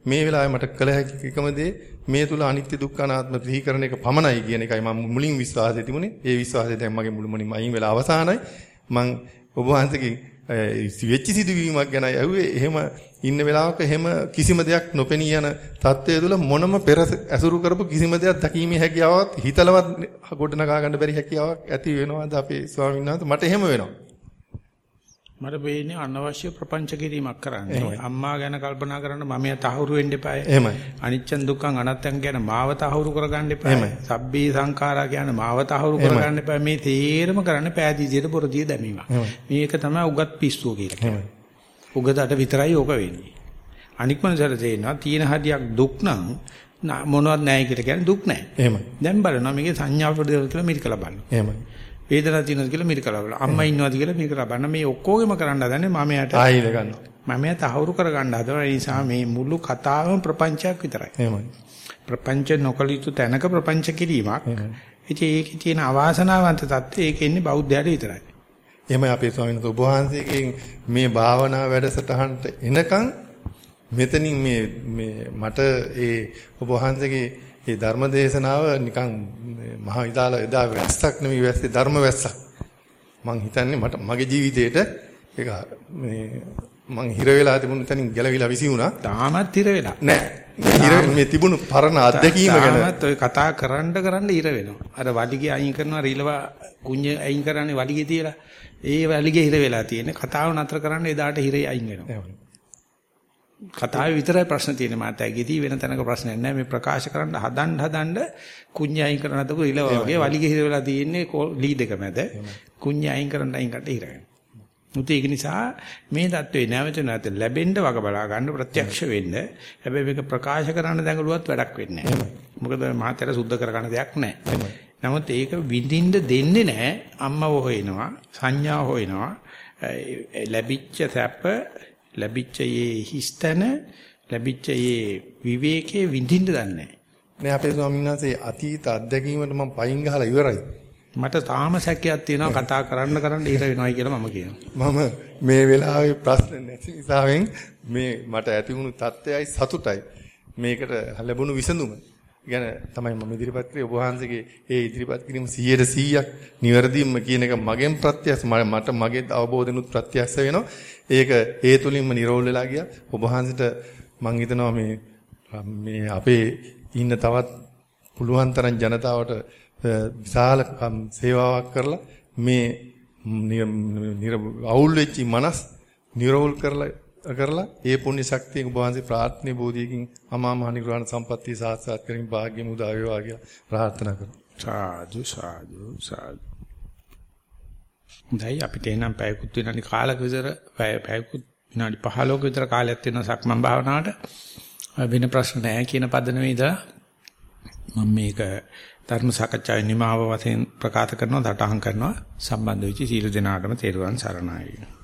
මේ වෙලාවේ මට කළ හැකි එකම දේ මේ තුල අනිත්‍ය දුක්ඛ අනාත්ම පිළිකරණ එක පමණයි කියන එකයි මම මුලින් විශ්වාසය තිබුණේ. ඒ විශ්වාසය දැන් මගේ මුළුමනින්ම අයින් වෙලා අවසానයි. මම ඔබ වහන්සේගේ වෙච්ච සිදුවීමක් ගැන ඇහුවේ එහෙම ඉන්න වෙලාවක එහෙම කිසිම දෙයක් නොපෙනී යන තත්ත්වය තුළ මොනම පෙර ඇසුරු කරපු කිසිම දෙයක් දකීමේ හැකියාවක් හිතලවත් ගොඩනගා ගන්න බැරි හැකියාවක් ඇති වෙනවද අපේ ස්වාමීන් වහන්සේ? මට එහෙම වෙනවා. මට වෙන්නේ අනවශ්‍ය ප්‍රපංච කිරීමක් කරන්නේ. අම්මා ගැන කල්පනා කරන්න මම තහවුරු වෙන්න එපායි. එහෙමයි. අනිච්චන් දුක්ඛං අනත්තං කියන මාව තහවුරු කරගන්න එපායි. සබ්බේ සංඛාරා කියන මාව තහවුරු කරගන්න එපායි. මේ තේරම කරන්න පෑදීසියට පොරදිය දැමීමක්. මේක තමයි උගත් පිස්සුව කියලා. උගතට විතරයි ඕක වෙන්නේ. අනික් මනසට තේරෙනවා තියෙන හදියක් දුක් නම් මොනවත් නැහැ කියලා කියන්නේ දුක් නැහැ. එහෙමයි. දැන් බලනවා මේකේ සංඥා ප්‍රදේශ කියලා මිරිකලා බලනවා. එහෙමයි. වේදනාවක් තියෙනවද කියලා මිරිකලා බලනවා. අම්මා ඉන්නවද කියලා මිරිකලා බලන මේ ඔක්කොගෙම කරන්න හදන්නේ මම යට ආයිද ගන්නවා. මම යට තහවුරු කරගන්න හදන නිසා මේ මුළු කතාවම ප්‍රපංචයක් විතරයි. එහෙමයි. ප්‍රපංච නොකලිතු තැනක ප්‍රපංච කිරීමක්. ඉතින් ඒකේ තියෙන අවාසනාවන්ත தත්ත්වය ඒකේ ඉන්නේ බෞද්ධයාට විතරයි. එහෙමයි අපේ ස්වාමීන් වහන්සේ ඔබ වහන්සේගෙන් මේ භාවනා වැඩසටහනට එනකන් මෙතනින් මේ මේ මට ඒ ඔබ වහන්සේගේ ඒ ධර්ම දේශනාව නිකන් මහා විදාල එදා වැස්සක් නෙමෙයි වැස්සේ ධර්ම වැස්සක්. මං හිතන්නේ මට මගේ ජීවිතේට ඒක මේ මං හිර වෙලා තිබුණ තැනින් ගැලවිලා විසි වුණා. තාමත් හිර වෙලා. නෑ. හිර මේ තිබුණු පරණ අත්දැකීම ගැන. තාමත් ඔය කතා කරන්න කරන්න හිර වෙනවා. අර වලිගේ අයින් කරනවා රීලව කුඤ්ඤ අයින් කරන්නේ වලිගේ තියලා. ඒ වලිගේ හිර වෙලා තියෙන්නේ. කතාව නතර කරන්න එදාට හිරේ අයින් වෙනවා. කතාවේ විතරයි ප්‍රශ්න තියෙන්නේ. මාතෑගේදී වෙන තැනක ප්‍රශ්නයක් නැහැ. මේ ප්‍රකාශ කරන්න හදන්න හදන්න කුඤ්ඤ අයින් කරන හදපු ඉලව වගේ වලිගෙ හිර වෙලා තියෙන්නේ ලීඩ් එක මැද. කුඤ්ඤ අයින් කරන්න අයින් හිර වෙනවා. මුත් ඒක නිසා මේ தત્ත්වේ නැවත නැවත ලැබෙන්න වග බලා ගන්න ප්‍රත්‍යක්ෂ වෙන්න. හැබැයි මේක ප්‍රකාශ කරන්න දැඟලුවත් වැඩක් වෙන්නේ නැහැ. මොකද මාතර සුද්ධ කරගන්න දෙයක් නැහැ. නමුත් ඒක විඳින්න දෙන්නේ නැහැ. අම්මව හොයනවා සංඥා හොයනවා. ලැබිච්ච සැප ලැබිච්ච ඒ හිස්තන ලැබිච්ච ඒ විවේකයේ විඳින්න දන්නේ නේ අපේ ස්වාමීන් වහන්සේ අතීත අත්දැකීමට මම පයින් ගහලා ඉවරයි. මට තාම සැකයක් තියෙනවා කතා කරන්න කරන්න ඊට වෙනවයි කියලා මම කියනවා. මම මේ වෙලාවේ ප්‍රශ්න නැති නිසාවෙන් මේ මට ඇති වුණු தත්ත්වයයි සතුටයි මේකට ලැබුණු විසඳුම. ගැන තමයි මම ඉදිරිපත් කරේ ඔබ වහන්සේගේ ඒ ඉදිරිපත් කිරීම 100%ක් නිවැරදිවම කියන එක මගෙන් ප්‍රත්‍යක්ෂ මට මගේ අවබෝධනුත් ප්‍රත්‍යක්ෂ වෙනවා. ඒක ඒ තුලින්ම නිරෝල් වෙලා ගියා. ඔබ වහන්සේට මම හිතනවා මේ මේ අපේ ඉන්න තවත් පුළුවන් තරම් ජනතාවට විශාල සේවාවක් කරලා මේ අවුල් වෙච්ච මනස් නිරෝල් කරලා කරලා ඒ පුණ්‍ය ශක්තිය ඔබ වහන්සේ ප්‍රාර්ථනේ බෝධියකින් අමා මහ නිර්වාණ සම්පත්තිය සාක්ෂාත් කරමින් වාග්යම උදා වේවා කියලා ප්‍රාර්ථනා කරනවා. සාදු සාදු සාදු. දැන් අපිට එනම් පැයකුත් විනාඩි කාලක විතර පැයකුත් විනාඩි 15ක විතර කාලයක් තියෙන සක්මන් භාවනාවට වෙන ප්‍රශ්න නැහැ කියන පදනමේ ඉඳලා මම මේක ධර්ම සාකච්ඡාවේ නිමාව වශයෙන් ප්‍රකාශ කරනවා දටහන් කරනවා සම්බන්ධ වෙච්ච සීල දෙනාටම තෙරුවන් සරණයි